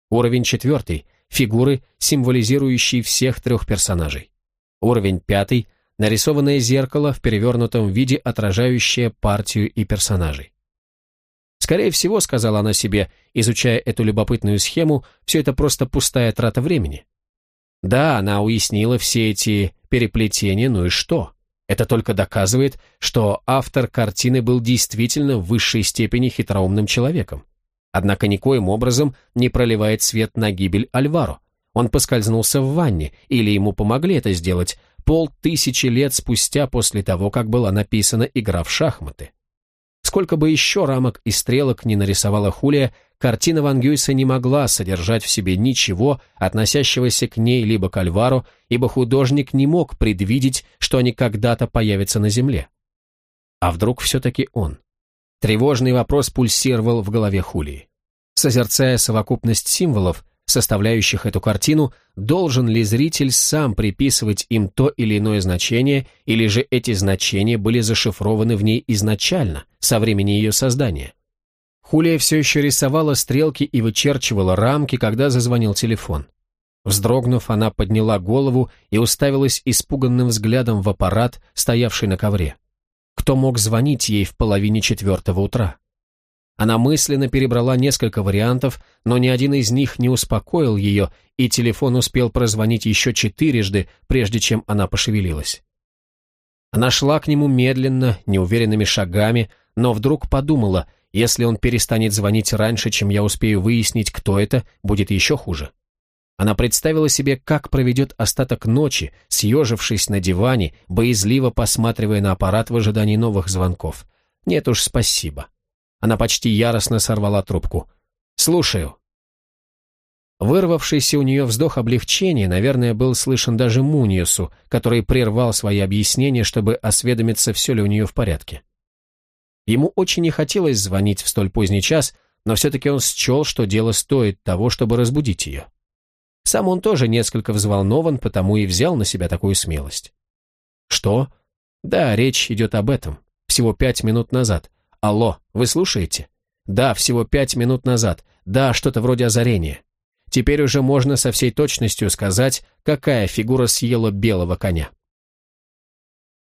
Уровень четвертый. Фигуры, символизирующие всех трех персонажей. Уровень пятый. Нарисованное зеркало в перевернутом виде, отражающее партию и персонажей. Скорее всего, сказала она себе, изучая эту любопытную схему, все это просто пустая трата времени. Да, она уяснила все эти переплетения, ну и что? Это только доказывает, что автор картины был действительно в высшей степени хитроумным человеком. Однако никоим образом не проливает свет на гибель Альваро. Он поскользнулся в ванне, или ему помогли это сделать полтысячи лет спустя после того, как была написана игра в шахматы. Сколько бы еще рамок и стрелок не нарисовала Хулия, картина Ван Гюйса не могла содержать в себе ничего, относящегося к ней либо к Альвару, ибо художник не мог предвидеть, что они когда-то появятся на Земле. А вдруг все-таки он? Тревожный вопрос пульсировал в голове Хулии. Созерцая совокупность символов, составляющих эту картину, должен ли зритель сам приписывать им то или иное значение, или же эти значения были зашифрованы в ней изначально, со времени ее создания. Хулия все еще рисовала стрелки и вычерчивала рамки, когда зазвонил телефон. Вздрогнув, она подняла голову и уставилась испуганным взглядом в аппарат, стоявший на ковре. Кто мог звонить ей в половине четвертого утра? Она мысленно перебрала несколько вариантов, но ни один из них не успокоил ее, и телефон успел прозвонить еще четырежды, прежде чем она пошевелилась. Она шла к нему медленно, неуверенными шагами, но вдруг подумала, если он перестанет звонить раньше, чем я успею выяснить, кто это, будет еще хуже. Она представила себе, как проведет остаток ночи, съежившись на диване, боязливо посматривая на аппарат в ожидании новых звонков. Нет уж, спасибо. Она почти яростно сорвала трубку. «Слушаю». Вырвавшийся у нее вздох облегчения, наверное, был слышен даже Муниусу, который прервал свои объяснения, чтобы осведомиться, все ли у нее в порядке. Ему очень не хотелось звонить в столь поздний час, но все-таки он счел, что дело стоит того, чтобы разбудить ее. Сам он тоже несколько взволнован, потому и взял на себя такую смелость. «Что?» «Да, речь идет об этом. Всего пять минут назад. Алло, вы слушаете? Да, всего пять минут назад. Да, что-то вроде озарения. Теперь уже можно со всей точностью сказать, какая фигура съела белого коня.